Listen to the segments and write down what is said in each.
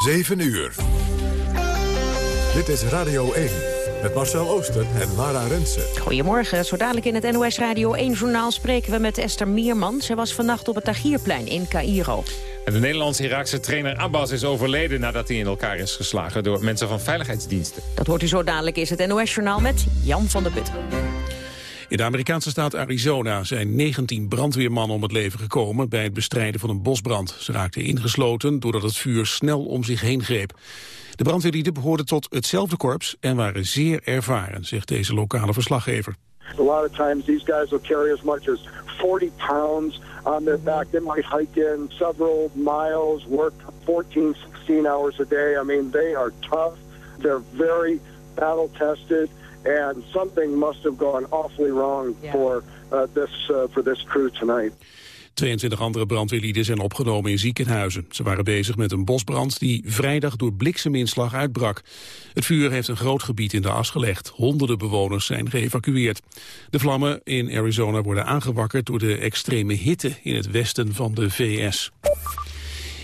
7 uur. Dit is Radio 1 met Marcel Ooster en Lara Rensen. Goedemorgen. Zo dadelijk in het NOS Radio 1-journaal spreken we met Esther Meerman. Zij was vannacht op het Tagierplein in Cairo. En de Nederlands-Iraakse trainer Abbas is overleden... nadat hij in elkaar is geslagen door mensen van veiligheidsdiensten. Dat hoort u zo dadelijk is het NOS-journaal met Jan van der Putten. In de Amerikaanse staat Arizona zijn 19 brandweermannen om het leven gekomen bij het bestrijden van een bosbrand. Ze raakten ingesloten doordat het vuur snel om zich heen greep. De brandweerlieden behoorden tot hetzelfde korps en waren zeer ervaren, zegt deze lokale verslaggever. A lot of times these guys will carry as much as 40 pounds on their back. They might hike in several miles, work 14, 16 hours a day. I mean, they are tough. They're very battle tested. And something must have gone awfully wrong for, uh, this, uh, for this crew tonight. 22 andere brandweerlieden zijn opgenomen in ziekenhuizen. Ze waren bezig met een bosbrand die vrijdag door blikseminslag uitbrak. Het vuur heeft een groot gebied in de as gelegd. Honderden bewoners zijn geëvacueerd. De vlammen in Arizona worden aangewakkerd door de extreme hitte in het westen van de VS.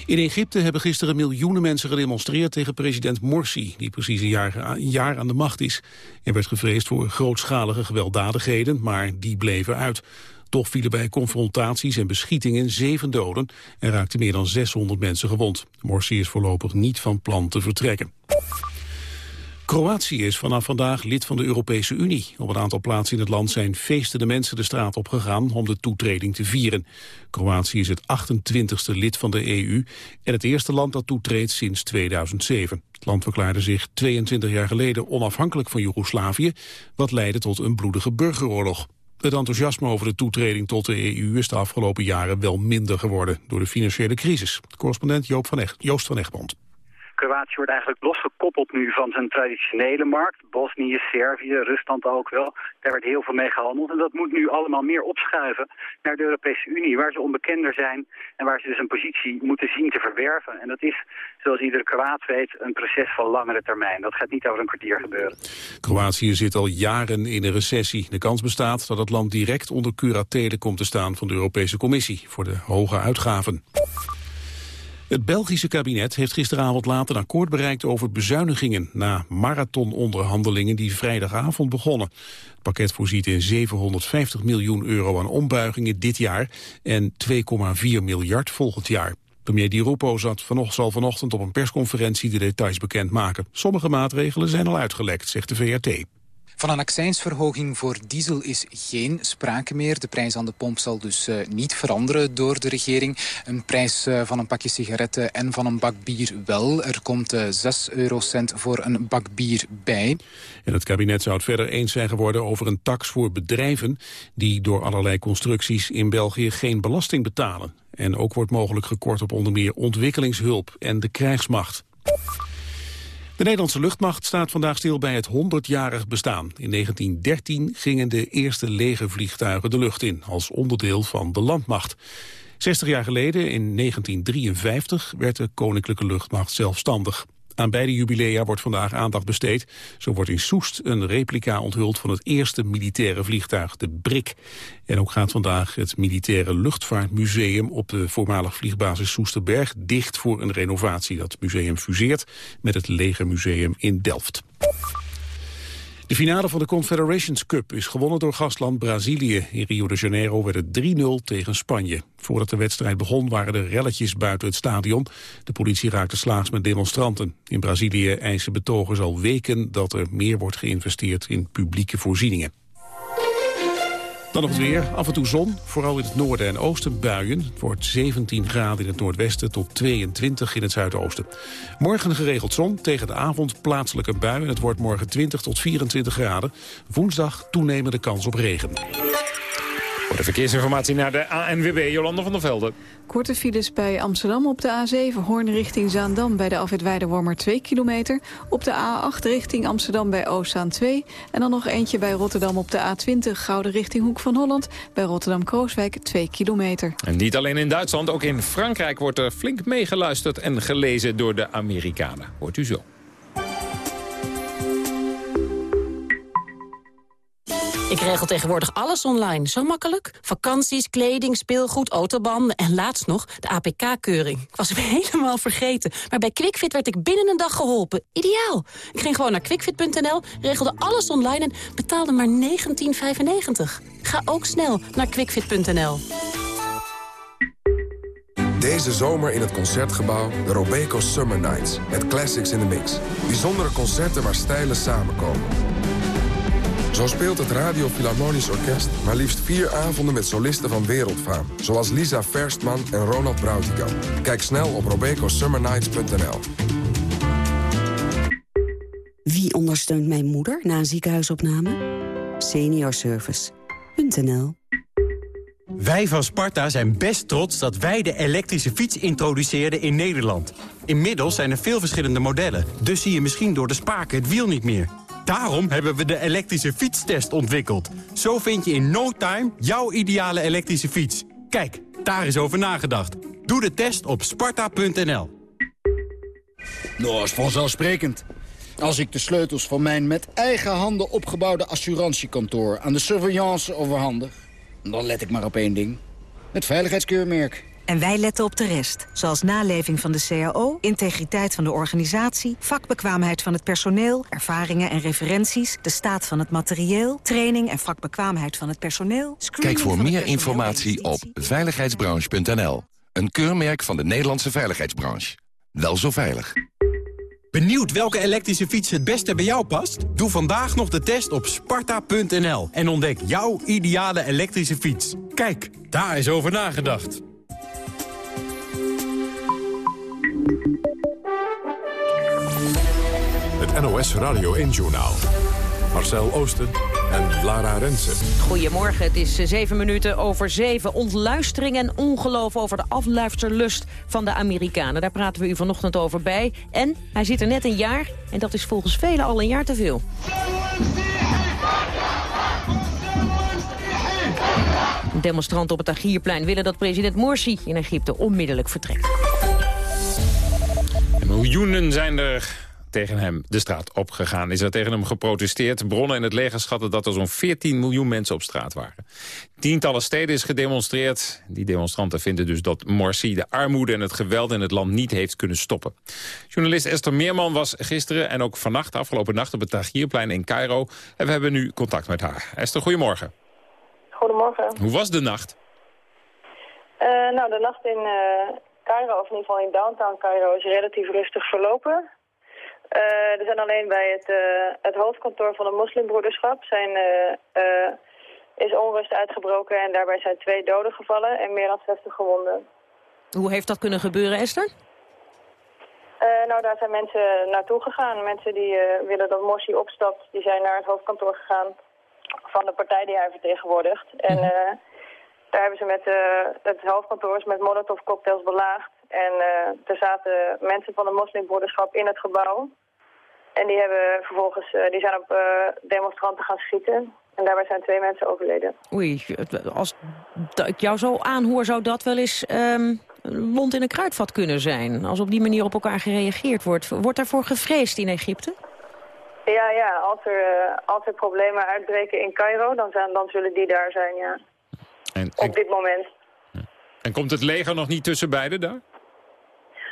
In Egypte hebben gisteren miljoenen mensen gedemonstreerd tegen president Morsi, die precies een jaar, aan de macht is. Er werd gevreesd voor grootschalige gewelddadigheden, maar die bleven uit. Toch vielen bij confrontaties en beschietingen zeven doden en raakten meer dan 600 mensen gewond. Morsi is voorlopig niet van plan te vertrekken. Kroatië is vanaf vandaag lid van de Europese Unie. Op een aantal plaatsen in het land zijn feestende mensen de straat op gegaan om de toetreding te vieren. Kroatië is het 28ste lid van de EU en het eerste land dat toetreedt sinds 2007. Het land verklaarde zich 22 jaar geleden onafhankelijk van Joegoslavië, wat leidde tot een bloedige burgeroorlog. Het enthousiasme over de toetreding tot de EU is de afgelopen jaren wel minder geworden door de financiële crisis. Correspondent Joop van Echt, Joost van Egmond. Kroatië wordt eigenlijk losgekoppeld nu van zijn traditionele markt. Bosnië, Servië, Rusland ook wel. Daar werd heel veel mee gehandeld. En dat moet nu allemaal meer opschuiven naar de Europese Unie... waar ze onbekender zijn en waar ze dus een positie moeten zien te verwerven. En dat is, zoals iedere Kroaat weet, een proces van langere termijn. Dat gaat niet over een kwartier gebeuren. Kroatië zit al jaren in een recessie. De kans bestaat dat het land direct onder curatele komt te staan... van de Europese Commissie voor de hoge uitgaven. Het Belgische kabinet heeft gisteravond laat een akkoord bereikt over bezuinigingen na marathononderhandelingen die vrijdagavond begonnen. Het pakket voorziet in 750 miljoen euro aan ombuigingen dit jaar en 2,4 miljard volgend jaar. Premier Di Rupo zat vanochtend, zal vanochtend op een persconferentie de details bekendmaken. Sommige maatregelen zijn al uitgelekt, zegt de VRT. Van een accijnsverhoging voor diesel is geen sprake meer. De prijs aan de pomp zal dus uh, niet veranderen door de regering. Een prijs uh, van een pakje sigaretten en van een bak bier wel. Er komt uh, eh, 6 eurocent voor een bak bier bij. En het kabinet zou het verder eens zijn geworden over een tax voor bedrijven... die door allerlei constructies in België geen belasting betalen. En ook wordt mogelijk gekort op onder meer ontwikkelingshulp en de krijgsmacht. De Nederlandse luchtmacht staat vandaag stil bij het 100-jarig bestaan. In 1913 gingen de eerste legervliegtuigen de lucht in, als onderdeel van de landmacht. 60 jaar geleden, in 1953, werd de Koninklijke Luchtmacht zelfstandig. Aan beide jubilea wordt vandaag aandacht besteed. Zo wordt in Soest een replica onthuld van het eerste militaire vliegtuig, de Brik. En ook gaat vandaag het Militaire Luchtvaartmuseum op de voormalig vliegbasis Soesterberg dicht voor een renovatie. Dat museum fuseert met het Legermuseum in Delft. De finale van de Confederations Cup is gewonnen door gastland Brazilië. In Rio de Janeiro werd het 3-0 tegen Spanje. Voordat de wedstrijd begon waren er relletjes buiten het stadion. De politie raakte slaags met demonstranten. In Brazilië eisen betogers al weken dat er meer wordt geïnvesteerd in publieke voorzieningen. Dan nog het weer. Af en toe zon, vooral in het noorden en oosten buien. Het wordt 17 graden in het noordwesten tot 22 in het zuidoosten. Morgen geregeld zon, tegen de avond plaatselijk een bui... en het wordt morgen 20 tot 24 graden. Woensdag toenemende kans op regen. Voor de verkeersinformatie naar de ANWB, Jolanda van der Velde. Korte files bij Amsterdam op de A7, Hoorn richting Zaandam... bij de afwit Weidewormer 2 kilometer. Op de A8 richting Amsterdam bij Oostzaan 2. En dan nog eentje bij Rotterdam op de A20, Gouden richting Hoek van Holland... bij Rotterdam-Krooswijk 2 kilometer. En niet alleen in Duitsland, ook in Frankrijk wordt er flink meegeluisterd... en gelezen door de Amerikanen. Hoort u zo. Ik regel tegenwoordig alles online. Zo makkelijk. Vakanties, kleding, speelgoed, autobanden en laatst nog de APK-keuring. Ik was hem helemaal vergeten. Maar bij QuickFit werd ik binnen een dag geholpen. Ideaal. Ik ging gewoon naar quickfit.nl, regelde alles online en betaalde maar 19,95. Ga ook snel naar quickfit.nl. Deze zomer in het Concertgebouw de Robeco Summer Nights. Met classics in the mix. Bijzondere concerten waar stijlen samenkomen. Zo speelt het Radio Philharmonisch Orkest maar liefst vier avonden met solisten van wereldfaam. Zoals Lisa Verstman en Ronald Brautigam. Kijk snel op robecosummernights.nl. Wie ondersteunt mijn moeder na een ziekenhuisopname? Seniorservice.nl Wij van Sparta zijn best trots dat wij de elektrische fiets introduceerden in Nederland. Inmiddels zijn er veel verschillende modellen, dus zie je misschien door de spaken het wiel niet meer. Daarom hebben we de elektrische fietstest ontwikkeld. Zo vind je in no time jouw ideale elektrische fiets. Kijk, daar is over nagedacht. Doe de test op sparta.nl. Nou, is vanzelfsprekend. Als ik de sleutels van mijn met eigen handen opgebouwde assurantiekantoor... aan de surveillance overhandig, dan let ik maar op één ding. Het veiligheidskeurmerk. En wij letten op de rest, zoals naleving van de CAO, integriteit van de organisatie, vakbekwaamheid van het personeel, ervaringen en referenties, de staat van het materieel, training en vakbekwaamheid van het personeel. Kijk voor meer informatie op veiligheidsbranche.nl. Een keurmerk van de Nederlandse veiligheidsbranche. Wel zo veilig. Benieuwd welke elektrische fiets het beste bij jou past? Doe vandaag nog de test op sparta.nl en ontdek jouw ideale elektrische fiets. Kijk, daar is over nagedacht. Het NOS Radio 1-journaal. Marcel Oosten en Lara Rensen. Goedemorgen, het is eh, zeven minuten over zeven. Ontluistering en ongeloof over de afluisterlust van de Amerikanen. Daar praten we u vanochtend over bij. En hij zit er net een jaar en dat is volgens velen al een jaar te veel. Demonstranten op het Tahrirplein willen dat president Morsi in Egypte onmiddellijk vertrekt. En miljoenen zijn er tegen hem de straat opgegaan. Is er tegen hem geprotesteerd. Bronnen in het leger schatten dat er zo'n 14 miljoen mensen op straat waren. Tientallen steden is gedemonstreerd. Die demonstranten vinden dus dat Morsi de armoede en het geweld in het land niet heeft kunnen stoppen. Journalist Esther Meerman was gisteren en ook vannacht, afgelopen nacht op het Tahrirplein in Cairo. En we hebben nu contact met haar. Esther, goedemorgen. Goedemorgen. Hoe was de nacht? Uh, nou, de nacht in uh, Cairo, of in ieder geval in downtown Cairo, is relatief rustig verlopen. Uh, er zijn alleen bij het, uh, het hoofdkantoor van de moslimbroederschap zijn, uh, is onrust uitgebroken en daarbij zijn twee doden gevallen en meer dan 60 gewonden. Hoe heeft dat kunnen gebeuren, Esther? nou, daar zijn mensen naartoe gegaan. Mensen die willen dat Morsi opstapt, die zijn naar het hoofdkantoor gegaan van de partij die hij vertegenwoordigt. En mhm. Daar hebben ze met het hoofdkantoor met molotov cocktails belaagd. En uh, er zaten mensen van de moslimbroederschap in het gebouw. En die, hebben vervolgens, uh, die zijn op demonstranten gaan schieten. En daarbij zijn twee mensen overleden. Oei, als ik jou zo aanhoor zou dat wel eens um, lont in een kruidvat kunnen zijn. Als op die manier op elkaar gereageerd wordt. Wordt daarvoor gevreesd in Egypte? Ja, ja. Als er, als er problemen uitbreken in Cairo, dan, zijn, dan zullen die daar zijn, ja. En, op dit moment. En komt het leger nog niet tussen beiden daar?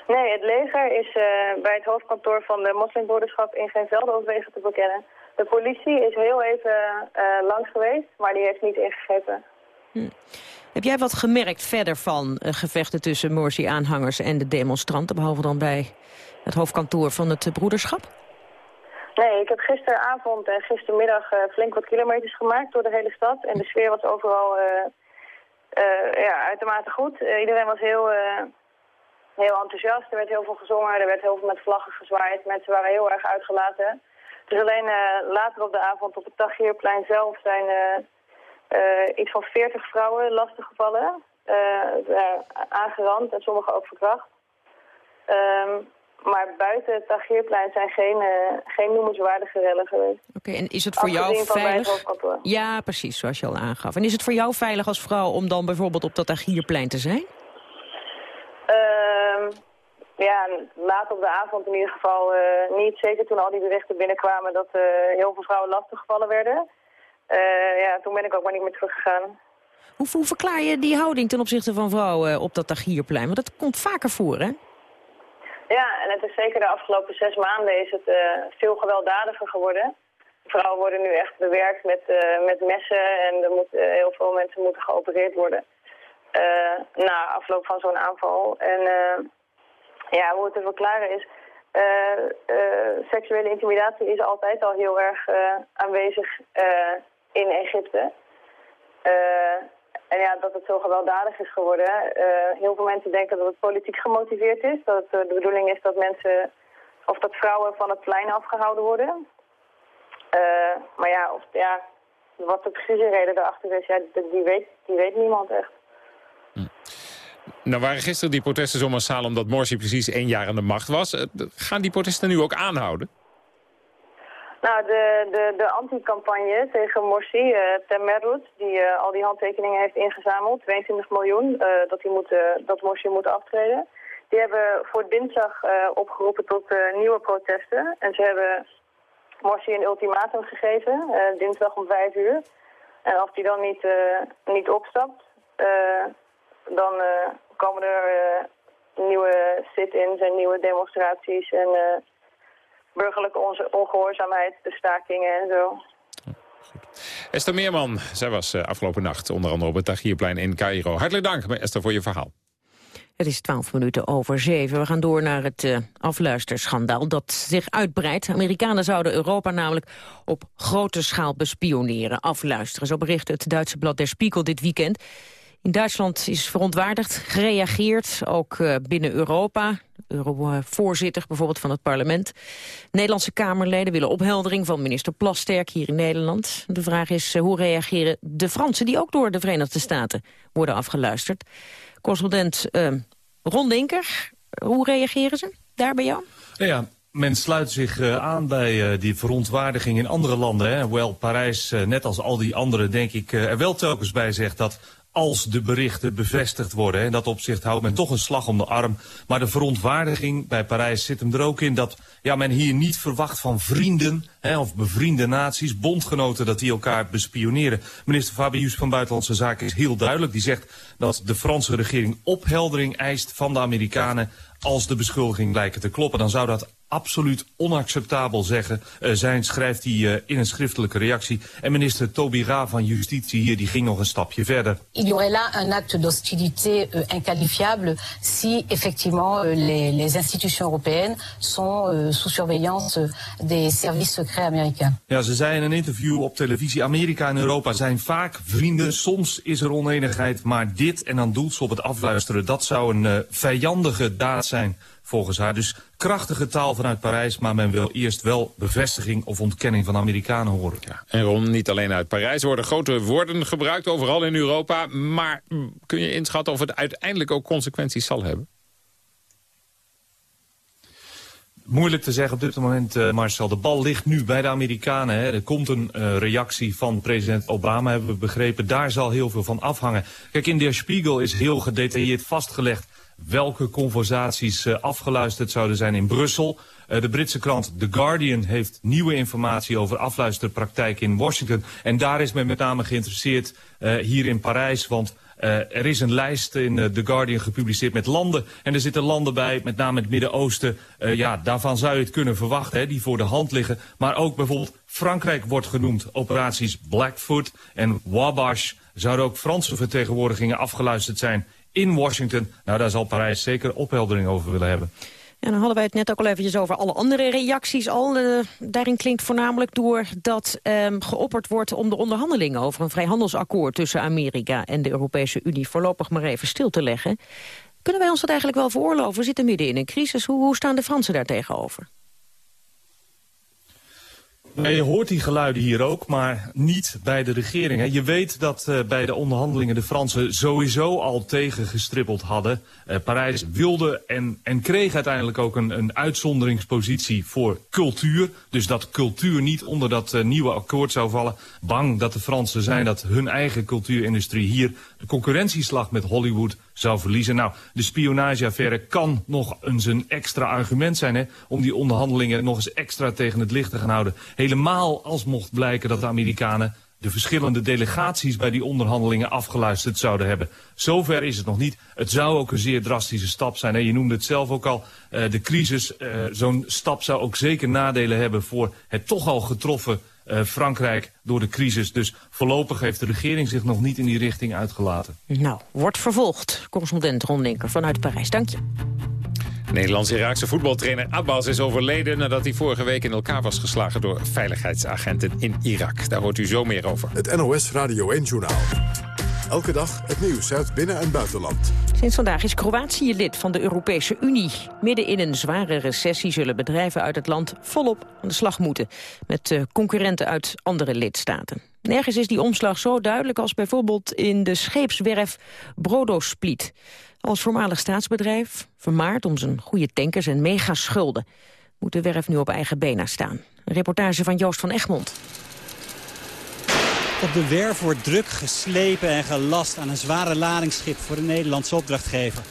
Nee, het leger is uh, bij het hoofdkantoor van de moslimbroederschap in geen veldoverwegen te bekennen. De politie is heel even uh, langs geweest, maar die heeft niet ingegrepen. Hm. Heb jij wat gemerkt verder van uh, gevechten tussen Morsi-aanhangers en de demonstranten, behalve dan bij het hoofdkantoor van het broederschap? Nee, ik heb gisteravond en gistermiddag flink wat kilometers gemaakt door de hele stad. En de sfeer was overal ja, uitermate goed. iedereen was heel heel enthousiast. Er werd heel veel gezongen, er werd heel veel met vlaggen gezwaaid. Mensen waren heel erg uitgelaten. Dus alleen later op de avond op het Tahrirplein zelf zijn iets van 40 vrouwen lastiggevallen. aangerand en sommigen ook verkracht. Um, maar buiten het Tahrirplein zijn geen, geen noemenswaardige rellen geweest. Oké, en is het voor jou veilig? Ja, precies, zoals je al aangaf. En is het voor jou veilig als vrouw om dan bijvoorbeeld op dat Tahrirplein te zijn? Ehm, ja, laat op de avond in ieder geval uh, niet. Zeker toen al die berichten binnenkwamen dat uh, heel veel vrouwen lastiggevallen werden. ja, toen ben ik ook maar niet meer teruggegaan. Hoe, hoe verklaar je die houding ten opzichte van vrouwen op dat Tagierplein? Want dat komt vaker voor, hè? Ja, en het is zeker de afgelopen zes maanden is het veel gewelddadiger geworden. Vrouwen worden nu echt bewerkt met, met messen en er moet, heel veel mensen moeten geopereerd worden. na afloop van zo'n aanval. En ja, hoe het te verklaren is... seksuele intimidatie is altijd al heel erg aanwezig in Egypte. En ja, dat het zo gewelddadig is geworden. Uh, heel veel mensen denken dat het politiek gemotiveerd is. Dat het uh, de bedoeling is dat mensen, of dat vrouwen van het plein afgehouden worden. Uh, maar ja, of, ja, wat de precieze reden daarachter is, ja, die, weet, die weet niemand echt. Hm. Nou waren gisteren die protesten zo massaal omdat Morsi precies één jaar aan de macht was. Gaan die protesten nu ook aanhouden? Nou, de, de, de anti-campagne tegen Morsi, uh, Temerut, die uh, al die handtekeningen heeft ingezameld, 22 miljoen, uh, dat, hij moet, dat Morsi moet aftreden. Die hebben voor dinsdag opgeroepen tot nieuwe protesten. En ze hebben Morsi een ultimatum gegeven, dinsdag om 5 uur. En als hij dan niet, niet opstapt, dan komen er nieuwe sit-ins en nieuwe demonstraties en burgerlijke ongehoorzaamheid, de stakingen en zo. Esther Meerman, zij was uh, afgelopen nacht onder andere op het Tahrirplein in Cairo. Hartelijk dank, Esther, voor je verhaal. Het is twaalf minuten over zeven. We gaan door naar het uh, afluisterschandaal dat zich uitbreidt. Amerikanen zouden Europa namelijk op grote schaal bespioneren, afluisteren. Zo bericht het Duitse blad Der Spiegel dit weekend. In Duitsland is verontwaardigd gereageerd, ook uh, binnen Europa. Euro-voorzitter bijvoorbeeld van het parlement. Nederlandse Kamerleden willen opheldering van minister Plasterk hier in Nederland. De vraag is uh, hoe reageren de Fransen die ook door de Verenigde Staten worden afgeluisterd. Correspondent uh, Ron Linker, hoe reageren ze daar bij jou? Ja, men sluit zich uh, aan bij uh, die verontwaardiging in andere landen. Hè. Hoewel Parijs, net als al die anderen, denk ik, er wel telkens bij zegt dat als de berichten bevestigd worden. In dat opzicht houdt men toch een slag om de arm. Maar de verontwaardiging bij Parijs zit hem er ook in dat ja, men hier niet verwacht van vrienden hè, of bevriende naties, bondgenoten, dat die elkaar bespioneren. Minister Fabius van Buitenlandse Zaken is heel duidelijk. Die zegt dat de Franse regering opheldering eist van de Amerikanen als de beschuldiging lijken te kloppen. Dan zou dat absoluut onacceptabel zeggen, uh, zijn, schrijft hij uh, in een schriftelijke reactie. En minister Ra van Justitie hier, die ging nog een stapje verder. Il y aurait là un acte d'hostilité uh, inqualifiable si effectivement les, les institutions européennes sont sous surveillance des services secrets américains. Ja, ze zei in een interview op televisie, Amerika en Europa zijn vaak vrienden. Soms is er oneenigheid, maar dit, en dan doelt ze op het afluisteren, dat zou een vijandige daad zijn volgens haar. Dus krachtige taal vanuit Parijs, maar men wil eerst wel bevestiging of ontkenning van Amerikanen horen. Ja, en Ron, niet alleen uit Parijs worden grote woorden gebruikt, overal in Europa. Maar kun je inschatten of het uiteindelijk ook consequenties zal hebben? Moeilijk te zeggen op dit moment, uh, Marcel. De bal ligt nu bij de Amerikanen. Hè. Er komt een uh, reactie van president Obama, hebben we begrepen. Daar zal heel veel van afhangen. Kijk, in Der Spiegel is heel gedetailleerd vastgelegd welke conversaties uh, afgeluisterd zouden zijn in Brussel. Uh, de Britse krant The Guardian heeft nieuwe informatie over afluisterpraktijken in Washington. En daar is men met name geïnteresseerd uh, hier in Parijs, want er is een lijst in The Guardian gepubliceerd met landen. En er zitten landen bij, met name het Midden-Oosten. Uh, ja, daarvan zou je het kunnen verwachten, hè, die voor de hand liggen. Maar ook bijvoorbeeld Frankrijk wordt genoemd. Operaties Blackfoot en Wabash zouden ook Franse vertegenwoordigingen afgeluisterd zijn in Washington. Nou, daar zal Parijs zeker opheldering over willen hebben. En dan hadden wij het net ook al eventjes over alle andere reacties al. Uh, daarin klinkt voornamelijk door dat um, geopperd wordt om de onderhandelingen over een vrijhandelsakkoord tussen Amerika en de Europese Unie voorlopig maar even stil te leggen. Kunnen wij ons dat eigenlijk wel veroorloven? We zitten midden in een crisis. Hoe, hoe staan de Fransen daar tegenover? Je hoort die geluiden hier ook, maar niet bij de regering. Je weet dat uh, bij de onderhandelingen de Fransen sowieso al tegengestrippeld hadden. Uh, Parijs wilde en, en kreeg uiteindelijk ook een, een uitzonderingspositie voor cultuur. Dus dat cultuur niet onder dat uh, nieuwe akkoord zou vallen. Bang dat de Fransen zijn dat hun eigen cultuurindustrie hier de concurrentieslag met Hollywood zou verliezen. Nou, de spionageaffaire kan nog eens een extra argument zijn... Hè, om die onderhandelingen nog eens extra tegen het licht te gaan houden. Helemaal als mocht blijken dat de Amerikanen de verschillende delegaties bij die onderhandelingen afgeluisterd zouden hebben. Zover is het nog niet. Het zou ook een zeer drastische stap zijn. En je noemde het zelf ook al, uh, de crisis. Uh, Zo'n stap zou ook zeker nadelen hebben voor het toch al getroffen uh, Frankrijk door de crisis. Dus voorlopig heeft de regering zich nog niet in die richting uitgelaten. Nou, wordt vervolgd. Correspondent Ron Linker vanuit Parijs. Dank je. Nederlands-Iraakse voetbaltrainer Abbas is overleden... nadat hij vorige week in elkaar was geslagen door veiligheidsagenten in Irak. Daar hoort u zo meer over. Het NOS Radio 1-journaal. Elke dag het nieuws uit binnen- en buitenland. Sinds vandaag is Kroatië lid van de Europese Unie. Midden in een zware recessie zullen bedrijven uit het land volop aan de slag moeten. Met uh, concurrenten uit andere lidstaten. Nergens is die omslag zo duidelijk als bijvoorbeeld in de scheepswerf Brodosplit. Als voormalig staatsbedrijf, vermaard om zijn goede tankers en megaschulden... moet de werf nu op eigen benen staan. Een reportage van Joost van Egmond. Op de werf wordt druk geslepen en gelast aan een zware ladingsschip voor de Nederlandse opdrachtgever.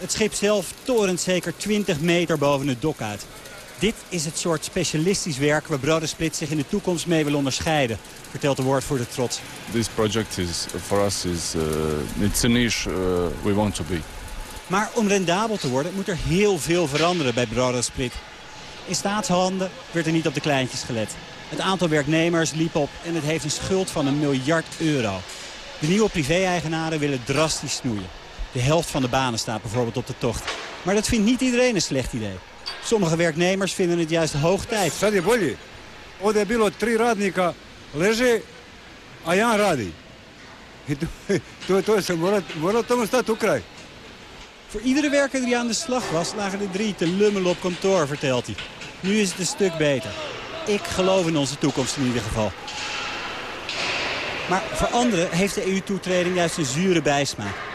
Het schip zelf torent zeker 20 meter boven het dok uit. Dit is het soort specialistisch werk waar Brodersplit zich in de toekomst mee wil onderscheiden, vertelt de woordvoerder trots. This project is for us is uh, it's a niche uh, we want to be. Maar om rendabel te worden moet er heel veel veranderen bij Brodersplit. In staatshanden werd er niet op de kleintjes gelet. Het aantal werknemers liep op en het heeft een schuld van een miljard euro. De nieuwe privé-eigenaren willen drastisch snoeien. De helft van de banen staat bijvoorbeeld op de tocht. Maar dat vindt niet iedereen een slecht idee. Sommige werknemers vinden het juist hoog tijd. Sad je bolje. Ovdje je bilo tri radnika leže, a jedan radi. I to, to, to mora, mora tomu stati u kraj. Voor iedere werker die aan de slag was, lagen er drie te lummelen op kantoor, vertelt hij. Nu is het een stuk beter. Ik geloof in onze toekomst in ieder geval. Maar voor anderen heeft de EU-toetreding juist een zure bijsmaak.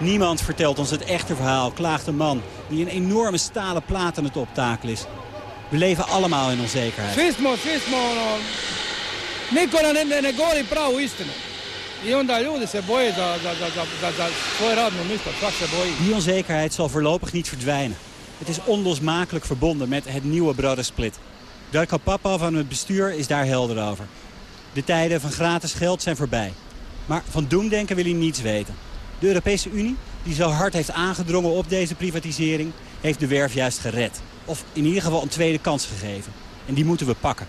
Niemand vertelt ons het echte verhaal, klaagt een man die een enorme stalen plaat aan het optakelen is. We leven allemaal in onzekerheid. Svi smo, svi smo, ono, niko ne, govori pravu istinu. I onda ljudi se boje za, za, za, za, za, za svoje radno mjesto, svak se boji. Die onzekerheid zal voorlopig niet verdwijnen. Het is onlosmakelijk verbonden met het nieuwe Brodersplit. Darko Papa van het bestuur is daar helder over. De tijden van gratis geld zijn voorbij. Maar van doemdenken wil hij niets weten. De Europese Unie, die zo hard heeft aangedrongen op deze privatisering... heeft de werf juist gered. Of in ieder geval een tweede kans gegeven. En die moeten we pakken.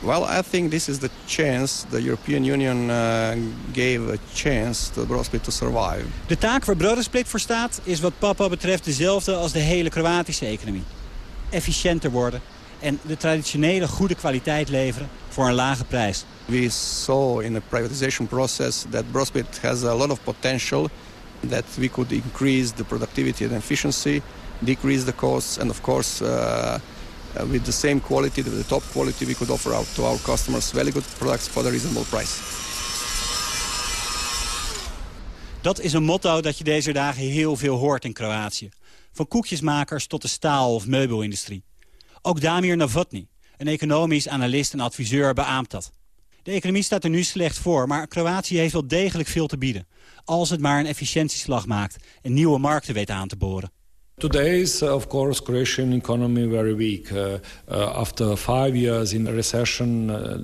Well, I think this is the chance the European Union uh, gave a chance to Brodersplit to survive. De taak waar Brodersplit voor staat is wat papa betreft dezelfde als de hele Kroatische economie. Efficiënter worden en de traditionele goede kwaliteit leveren voor een lage prijs. We saw in the privatization process that Brodersplit has a lot of potential that we could increase the productivity and efficiency, decrease the costs and of course uh, uh, with the same quality, the top quality, we could offer out to our customers very good products for a reasonable price. Dat is een motto dat je deze dagen heel veel hoort in Kroatië. Van koekjesmakers tot de staal- of meubelindustrie. Ook Damir Novotny, een economisch analist en adviseur, beaamt dat. De economie staat er nu slecht voor, maar Kroatië heeft wel degelijk veel te bieden. Als het maar een efficiëntieslag maakt en nieuwe markten weet aan te boren. Today is, of course, Croatian economy very weak. Uh, uh, after five years in recession, uh,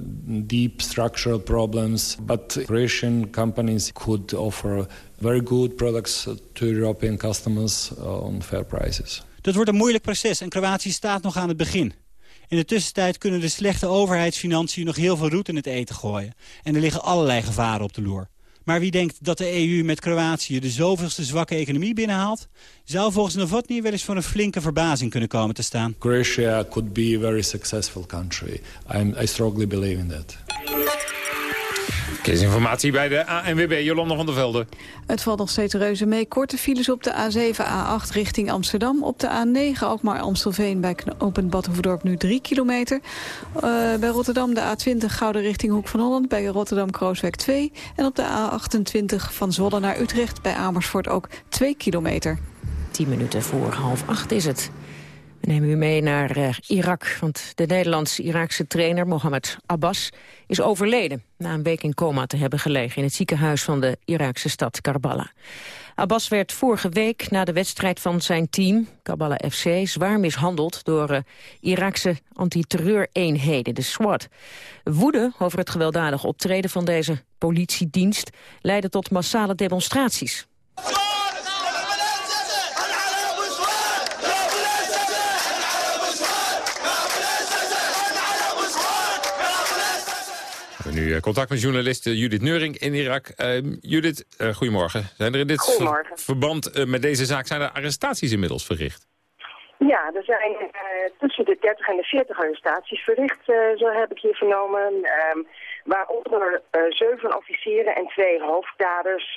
deep structural problems, but Croatian companies could offer very good products to European customers on fair prices. Dat wordt een moeilijk proces en Kroatië staat nog aan het begin. In de tussentijd kunnen de slechte overheidsfinanciën nog heel veel roet in het eten gooien. En er liggen allerlei gevaren op de loer. Maar wie denkt dat de EU met Kroatië de zoveelste zwakke economie binnenhaalt... zou volgens Novotny wel eens voor een flinke verbazing kunnen komen te staan. Croatia could be a very successful country. I'm, I strongly believe in that. Informatie bij de ANWB, Jolanda van der Velde. Het valt nog steeds reuze mee. Korte files op de A7, A8 richting Amsterdam. Op de A9 ook maar Amstelveen bij knooppunt Badhoevedorp nu 3 kilometer. Uh, bij Rotterdam de A20 Gouden richting Hoek van Holland. Bij Rotterdam-Krooswijk 2. En op de A28 van Zwolle naar Utrecht bij Amersfoort ook 2 kilometer. 10 minuten voor half acht is het. We nemen u mee naar uh, Irak, want de Nederlands-Iraakse trainer Mohammed Abbas is overleden... na een week in coma te hebben gelegen in het ziekenhuis van de Iraakse stad Karbala. Abbas werd vorige week na de wedstrijd van zijn team, Karbala FC... zwaar mishandeld door uh, Iraakse antiterreureenheden, de SWAT. Woede over het gewelddadig optreden van deze politiedienst... leidde tot massale demonstraties. Nu eh, contact met journalist Judith Neuring in Irak. Uh, Judith, uh, goedemorgen. Zijn er in dit ver verband uh, met deze zaak zijn er arrestaties inmiddels verricht? Ja, er zijn tussen de 30 en de 40 arrestaties verricht, zo heb ik hier vernomen. Um, waaronder zeven officieren en twee hoofddaders,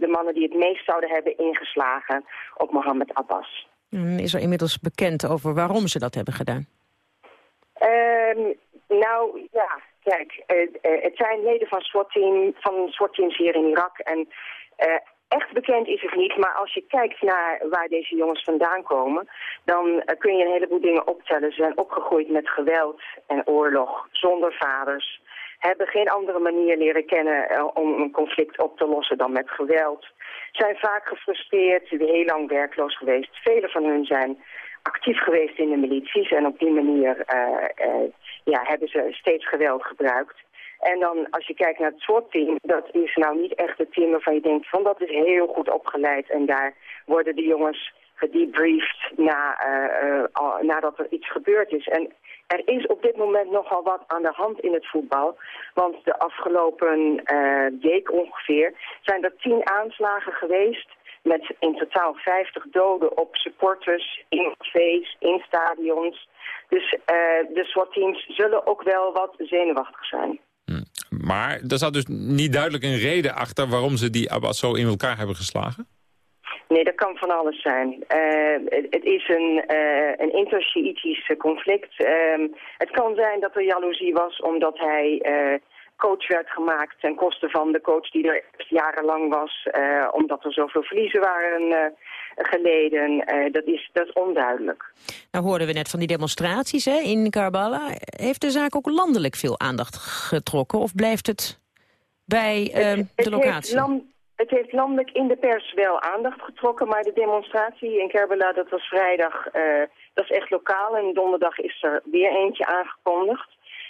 de mannen die het meest zouden hebben ingeslagen op Mohammed Abbas. is er inmiddels bekend over waarom ze dat hebben gedaan? Ehm, nou, ja, Kijk, uh, uh, het zijn leden van SWAT-team, van SWAT-teams hier in Irak. En uh, echt bekend is het niet, maar als je kijkt naar waar deze jongens vandaan komen... dan kun je een heleboel dingen optellen. Ze zijn opgegroeid met geweld en oorlog, zonder vaders... hebben geen andere manier leren kennen om een conflict op te lossen dan met geweld. Zijn vaak gefrustreerd, heel lang werkloos geweest. Velen van hun zijn actief geweest in de milities en op die manier ja, hebben ze steeds geweld gebruikt. En dan als je kijkt naar het SWAT-team, dat is nou niet echt het team waarvan je denkt van dat is heel goed opgeleid. En daar worden de jongens gedebriefd na, uh, nadat er iets gebeurd is. En er is op dit moment nogal wat aan de hand in het voetbal. Want de afgelopen uh, week ongeveer zijn er tien aanslagen geweest met in totaal 50 doden op supporters in cafés, in stadions. Dus uh, de SWAT-teams zullen ook wel wat zenuwachtig zijn. Hm. Maar er zat dus niet duidelijk een reden achter waarom ze die Abbas zo in elkaar hebben geslagen? Nee, dat kan van alles zijn. Uh, het is een, uh, een inter conflict. Uh, het kan zijn dat er jaloezie was omdat hij coach werd gemaakt ten koste van de coach die er jarenlang was, uh, omdat er zoveel verliezen waren uh, geleden. Uh, dat, is, dat is onduidelijk. Nou hoorden we net van die demonstraties hè, in Karbala. Heeft de zaak ook landelijk veel aandacht getrokken of blijft het bij het, de locatie? Het heeft landelijk in de pers wel aandacht getrokken, maar de demonstratie in Kerbala, dat was vrijdag, dat is echt lokaal. En donderdag is er weer eentje aangekondigd.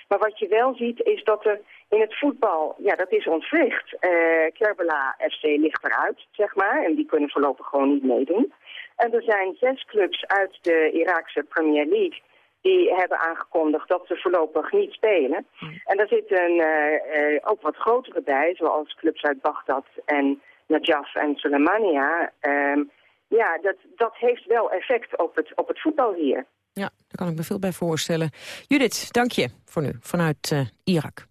Maar wat je wel ziet is dat er in het voetbal, ja, dat is ontwricht. Uh, Kerbala FC ligt eruit, zeg maar. En die kunnen voorlopig gewoon niet meedoen. En er zijn zes clubs uit de Iraakse Premier League die hebben aangekondigd dat ze voorlopig niet spelen. En daar zitten uh, uh, ook wat grotere bij, zoals clubs uit Bagdad en Najaf en Soleimania. Uh, ja, dat, dat heeft wel effect op het, op het voetbal hier. Ja, daar kan ik me veel bij voorstellen. Judith, dank je voor nu vanuit Irak.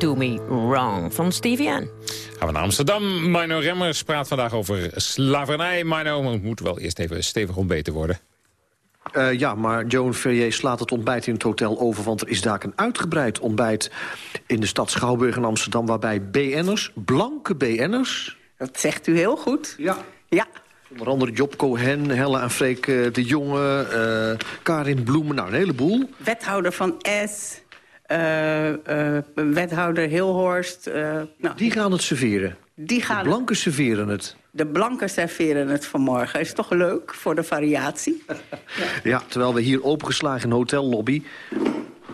Do Me Wrong van Stevie N. Gaan we naar Amsterdam. Mino Remmers praat vandaag over slavernij. Mino, moet wel eerst even stevig ontbeten worden. Uh, ja, maar Joan Ferrier slaat het ontbijt in het hotel over... want er is daar een uitgebreid ontbijt in de stad Schouwburg in Amsterdam... waarbij BN'ers, blanke BN'ers... Dat zegt u heel goed. Ja. Ja. Onder andere Job Cohen, Helle en Freek uh, de Jonge, uh, Karin Bloemen, nou een heleboel. Wethouder van S, wethouder Hilhorst. nou. Die gaan het serveren? Die gaan de blanken serveren het? De blanken serveren het vanmorgen. Is toch leuk voor de variatie? ja. ja, terwijl we hier opengeslagen in de hotellobby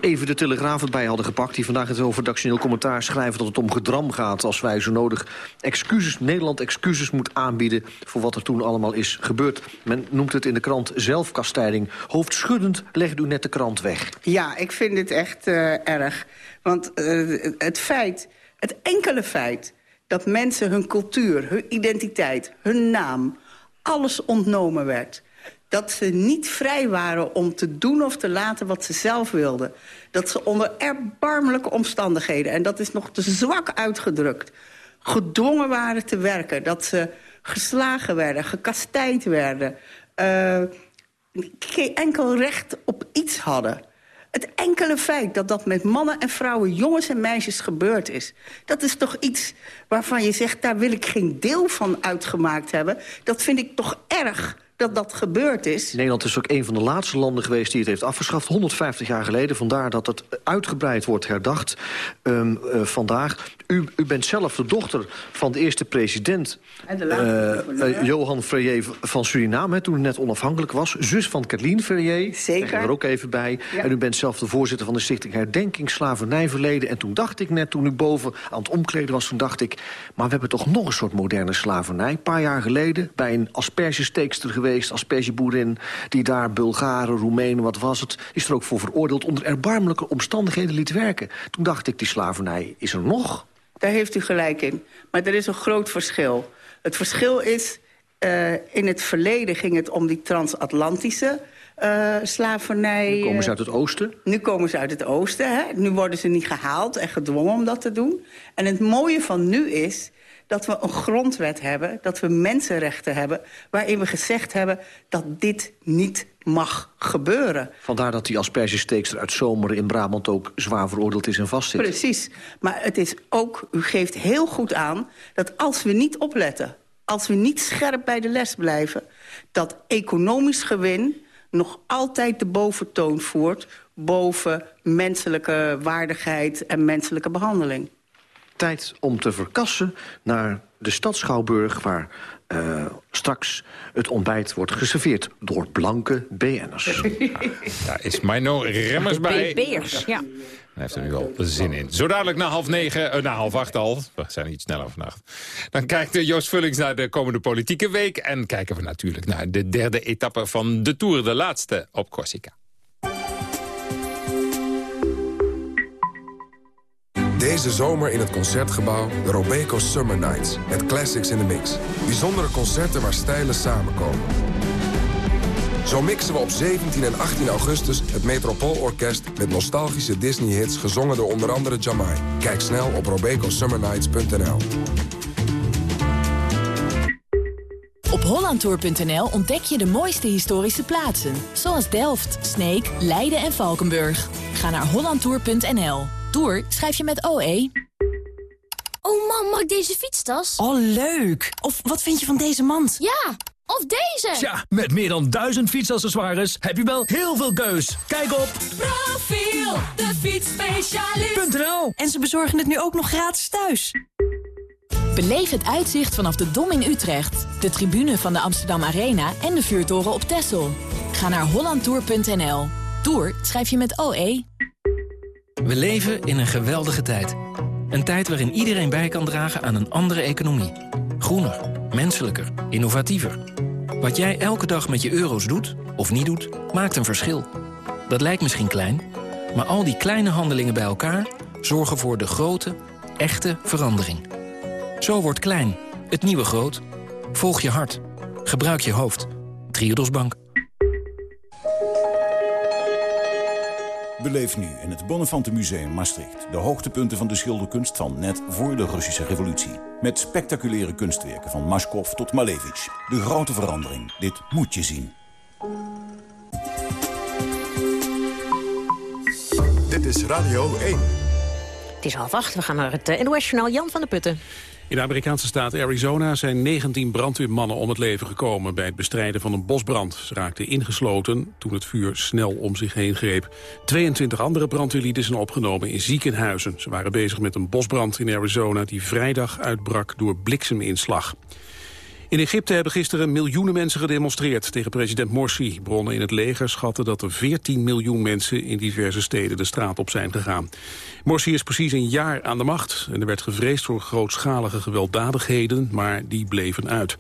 even de Telegraaf erbij hadden gepakt... die vandaag het overdactioneel commentaar schrijven dat het om gedram gaat... als wij zo nodig excuses, Nederland excuses moet aanbieden... voor wat er toen allemaal is gebeurd. Men noemt het in de krant zelfkastijding. Hoofdschuddend legt u net de krant weg. Ja, ik vind het echt uh, erg. Want uh, het feit, het enkele feit dat mensen hun cultuur, hun identiteit, hun naam... alles ontnomen werd. Dat ze niet vrij waren om te doen of te laten wat ze zelf wilden. Dat ze onder erbarmelijke omstandigheden, en dat is nog te zwak uitgedrukt... gedwongen waren te werken. Dat ze geslagen werden, gekastijd werden. Uh, geen enkel recht op iets hadden. Het enkele feit dat dat met mannen en vrouwen, jongens en meisjes gebeurd is... dat is toch iets waarvan je zegt, daar wil ik geen deel van uitgemaakt hebben. Dat vind ik toch erg dat dat gebeurd is. Nederland is ook een van de laatste landen geweest die het heeft afgeschaft. 150 jaar geleden, vandaar dat het uitgebreid wordt herdacht um, uh, vandaag. U, u bent zelf de dochter van de eerste president, uh, uh, Johan Ferrier van Suriname... toen hij net onafhankelijk was. Zus van Kathleen Ferrier, Zeker. er ook even bij. Ja. En u bent zelf de voorzitter van de stichting Herdenking Slavernijverleden. En toen dacht ik net, toen u boven aan het omkleden was... toen dacht ik, maar we hebben toch nog een soort moderne slavernij. Een paar jaar geleden, bij een aspergesteekster geweest... aspergeboerin, die daar Bulgaren, Roemenen, wat was het... is er ook voor veroordeeld onder erbarmelijke omstandigheden liet werken. Toen dacht ik, die slavernij is er nog... Daar heeft u gelijk in. Maar er is een groot verschil. Het verschil is, uh, in het verleden ging het om die transatlantische uh, slavernij. Nu komen ze uit het oosten? Nu komen ze uit het oosten. Hè? Nu worden ze niet gehaald en gedwongen om dat te doen. En het mooie van nu is dat we een grondwet hebben, dat we mensenrechten hebben... waarin we gezegd hebben dat dit niet mag gebeuren. Vandaar dat die aspergesteekster uit Zomeren in Brabant ook zwaar veroordeeld is en vastzit. Precies. Maar het is ook, u geeft heel goed aan, dat als we niet opletten... als we niet scherp bij de les blijven... dat economisch gewin nog altijd de boventoon voert... boven menselijke waardigheid en menselijke behandeling tijd om te verkassen naar de stad Schouwburg... waar uh, straks het ontbijt wordt geserveerd door blanke BN'ers. Daar is Mino Remmers bij. BB'ers, ja. Hij heeft er nu al zin in. Zo dadelijk na half negen, uh, na half acht al. We zijn iets sneller vannacht. Dan kijkt Joost Vullings naar de komende politieke week. En kijken we natuurlijk naar de derde etappe van de Tour. De laatste op Corsica. Deze zomer in het Concertgebouw de Robeco Summer Nights. Met classics in the mix. Bijzondere concerten waar stijlen samenkomen. Zo mixen we op 17 en 18 augustus het Metropoolorkest... met nostalgische Disney-hits gezongen door onder andere Jamai. Kijk snel op robecosummernights.nl. Op hollandtour.nl ontdek je de mooiste historische plaatsen. Zoals Delft, Sneek, Leiden en Valkenburg. Ga naar hollandtour.nl. Tour schrijf je met OE. Oh man, mag ik deze fietstas? Oh, leuk! Of wat vind je van deze mand? Ja, of deze! Ja, met meer dan duizend fietsaccessoires heb je wel heel veel keus. Kijk op Profiel, de fietsspecialist.nl En ze bezorgen het nu ook nog gratis thuis. Beleef het uitzicht vanaf de Dom in Utrecht, de tribune van de Amsterdam Arena en de vuurtoren op Texel. Ga naar hollandtour.nl. Tour schrijf je met OE. We leven in een geweldige tijd. Een tijd waarin iedereen bij kan dragen aan een andere economie. Groener, menselijker, innovatiever. Wat jij elke dag met je euro's doet, of niet doet, maakt een verschil. Dat lijkt misschien klein, maar al die kleine handelingen bij elkaar... zorgen voor de grote, echte verandering. Zo wordt klein, het nieuwe groot. Volg je hart. Gebruik je hoofd. Triodos Beleef nu in het Bonnefante Museum Maastricht... de hoogtepunten van de schilderkunst van net voor de Russische revolutie. Met spectaculaire kunstwerken van Mashkov tot Malevich. De grote verandering. Dit moet je zien. Dit is Radio 1. Het is half acht. We gaan naar het uh, NOS-journaal Jan van der Putten. In de Amerikaanse staat Arizona zijn 19 brandweermannen om het leven gekomen bij het bestrijden van een bosbrand. Ze raakten ingesloten toen het vuur snel om zich heen greep. 22 andere brandweerlieden zijn opgenomen in ziekenhuizen. Ze waren bezig met een bosbrand in Arizona die vrijdag uitbrak door blikseminslag. In Egypte hebben gisteren miljoenen mensen gedemonstreerd tegen president Morsi. Bronnen in het leger schatten dat er 14 miljoen mensen in diverse steden de straat op zijn gegaan. Morsi is precies een jaar aan de macht en er werd gevreesd voor grootschalige gewelddadigheden, maar die bleven uit.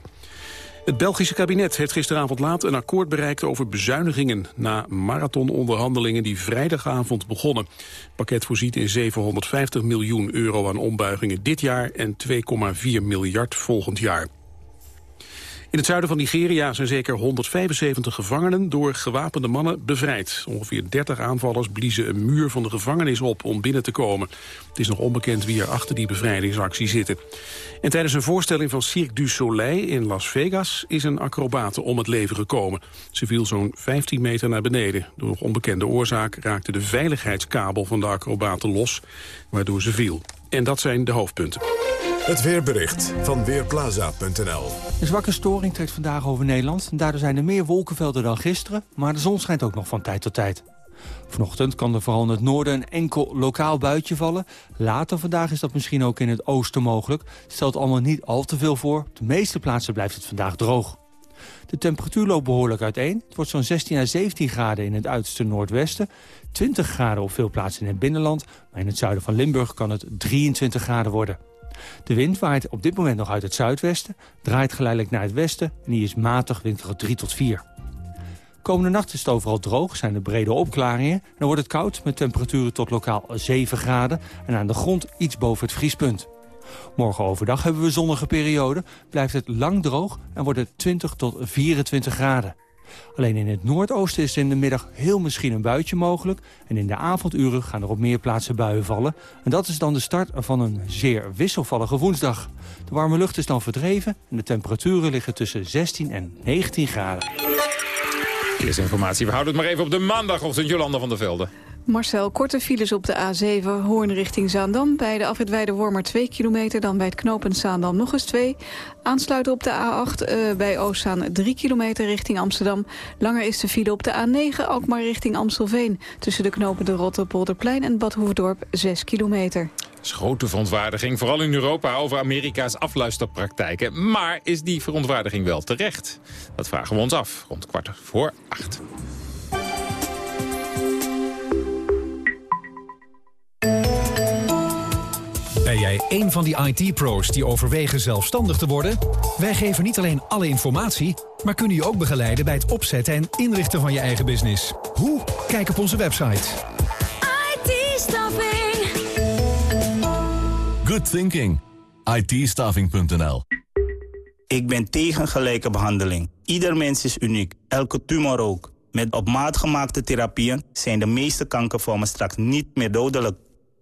Het Belgische kabinet heeft gisteravond laat een akkoord bereikt over bezuinigingen na marathononderhandelingen die vrijdagavond begonnen. Het pakket voorziet in 750 miljoen euro aan ombuigingen dit jaar en 2,4 miljard volgend jaar. In het zuiden van Nigeria zijn zeker 175 gevangenen door gewapende mannen bevrijd. Ongeveer 30 aanvallers bliezen een muur van de gevangenis op om binnen te komen. Het is nog onbekend wie er achter die bevrijdingsactie zitten. En tijdens een voorstelling van Cirque du Soleil in Las Vegas is een acrobate om het leven gekomen. Ze viel zo'n 15 meter naar beneden. Door nog onbekende oorzaak raakte de veiligheidskabel van de acrobate los, waardoor ze viel. En dat zijn de hoofdpunten. Het weerbericht van Weerplaza.nl. Een zwakke storing trekt vandaag over Nederland. Daardoor zijn er meer wolkenvelden dan gisteren, maar de zon schijnt ook nog van tijd tot tijd. Vanochtend kan er vooral in het noorden een enkel lokaal buitje vallen. Later vandaag is dat misschien ook in het oosten mogelijk. Het stelt allemaal niet al te veel voor. Op de meeste plaatsen blijft het vandaag droog. De temperatuur loopt behoorlijk uiteen. Het wordt zo'n 16 à 17 graden in het uiterste noordwesten. 20 graden op veel plaatsen in het binnenland. Maar in het zuiden van Limburg kan het 23 graden worden. De wind waait op dit moment nog uit het zuidwesten, draait geleidelijk naar het westen en die is matig windkracht 3 tot 4. Komende nacht is het overal droog, zijn er brede opklaringen. En dan wordt het koud met temperaturen tot lokaal 7 graden en aan de grond iets boven het vriespunt. Morgen overdag hebben we zonnige periode, blijft het lang droog en wordt het 20 tot 24 graden. Alleen in het noordoosten is in de middag heel misschien een buitje mogelijk. En in de avonduren gaan er op meer plaatsen buien vallen. En dat is dan de start van een zeer wisselvallige woensdag. De warme lucht is dan verdreven en de temperaturen liggen tussen 16 en 19 graden. Eerste informatie, we houden het maar even op de maandagochtend. Jolanda van der Velde. Marcel, korte files op de A7, Hoorn richting Zaandam. Bij de afrit Wormer 2 kilometer, dan bij het knooppunt Zaandam nog eens 2. Aansluiten op de A8 uh, bij Oostzaan 3 kilometer richting Amsterdam. Langer is de file op de A9, ook maar richting Amstelveen. Tussen de knopen de Rotterpolderplein en Bad Hoefdorp 6 kilometer. is verontwaardiging, vooral in Europa, over Amerika's afluisterpraktijken. Maar is die verontwaardiging wel terecht? Dat vragen we ons af, rond kwart voor acht. Jij een van die IT-pro's die overwegen zelfstandig te worden? Wij geven niet alleen alle informatie, maar kunnen je ook begeleiden bij het opzetten en inrichten van je eigen business. Hoe? Kijk op onze website. IT-staffing. Good thinking. it Ik ben tegen gelijke behandeling. Ieder mens is uniek, elke tumor ook. Met op maat gemaakte therapieën zijn de meeste kankervormen straks niet meer dodelijk.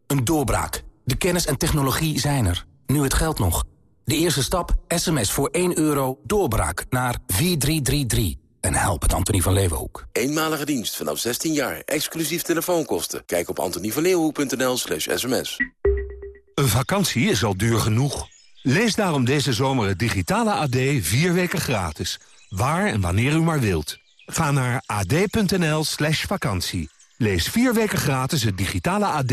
Een doorbraak de kennis en technologie zijn er. Nu het geld nog. De eerste stap, sms voor 1 euro, doorbraak naar 4333. En help het Antonie van Leeuwenhoek. Eenmalige dienst vanaf 16 jaar, exclusief telefoonkosten. Kijk op antonievanleeuwenhoek.nl slash sms. Een vakantie is al duur genoeg. Lees daarom deze zomer het digitale AD vier weken gratis. Waar en wanneer u maar wilt. Ga naar ad.nl slash vakantie. Lees vier weken gratis het digitale AD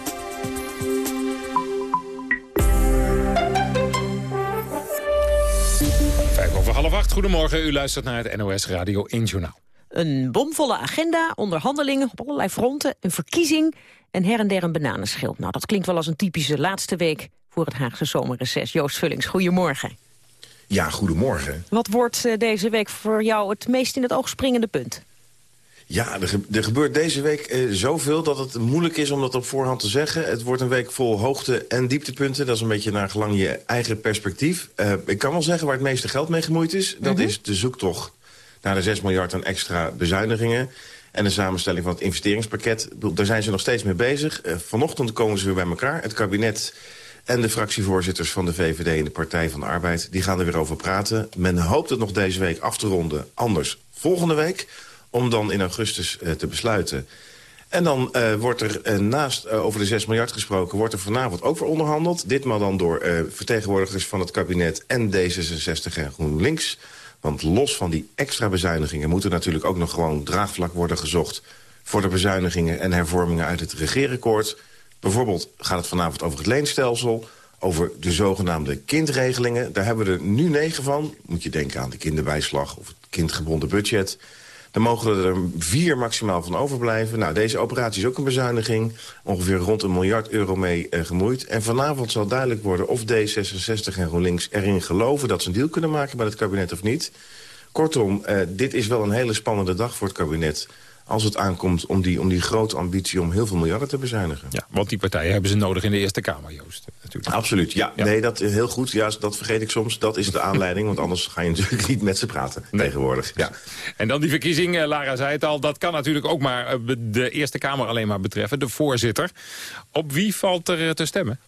half acht, goedemorgen. U luistert naar het NOS Radio 1 Journaal. Een bomvolle agenda, onderhandelingen op allerlei fronten, een verkiezing en her en der een bananenschil. Nou, dat klinkt wel als een typische laatste week voor het Haagse zomerreces. Joost Vullings, goedemorgen. Ja, goedemorgen. Wat wordt eh, deze week voor jou het meest in het oog springende punt? Ja, er, er, gebeurt deze week eh, zoveel dat het moeilijk is om dat op voorhand te zeggen. Het wordt een week vol hoogte- en dieptepunten. Dat is een beetje naar gelang je eigen perspectief. Uh, ik kan wel zeggen waar het meeste geld mee gemoeid is. Dat mhm. is de zoektocht naar de 6 miljard aan extra bezuinigingen. En de samenstelling van het investeringspakket. Daar zijn ze nog steeds mee bezig. Uh, vanochtend komen ze weer bij elkaar. Het kabinet en de fractievoorzitters van de VVD en de Partij van de Arbeid... die gaan er weer over praten. Men hoopt het nog deze week af te ronden. Anders volgende week om dan in augustus uh, te besluiten. En dan uh, wordt er uh, naast over de 6 miljard gesproken... wordt er vanavond ook weer onderhandeld. Ditmaal dan door vertegenwoordigers van het kabinet en D66 en GroenLinks. Want los van die extra bezuinigingen... moet er natuurlijk ook nog gewoon draagvlak worden gezocht... voor de bezuinigingen en hervormingen uit het regeerakkoord. Bijvoorbeeld gaat het vanavond over het leenstelsel over de zogenaamde kindregelingen. Daar hebben we er nu negen van. Moet je denken aan de kinderbijslag of het kindgebonden budget. Dan mogen er vier maximaal van overblijven. Nou, deze operatie is ook een bezuiniging. Ongeveer rond een miljard euro mee eh, gemoeid. En vanavond zal duidelijk worden of D66 en GroenLinks erin geloven... dat ze een deal kunnen maken met het kabinet of niet. Kortom, eh, dit is wel een hele spannende dag voor het kabinet als het aankomt om die, om die grote ambitie om heel veel miljarden te bezuinigen. Ja, want die partijen hebben ze nodig in de Eerste Kamer, Joost. Natuurlijk. Absoluut, ja. Nee, dat is heel goed. Ja, dat vergeet ik soms. Dat is de aanleiding, want anders ga je natuurlijk niet met ze praten tegenwoordig. Ja. En dan die verkiezing, eh, Lara zei het al, dat kan natuurlijk ook maar eh, de Eerste Kamer alleen maar betreffen. De voorzitter. Op wie valt er eh, te stemmen?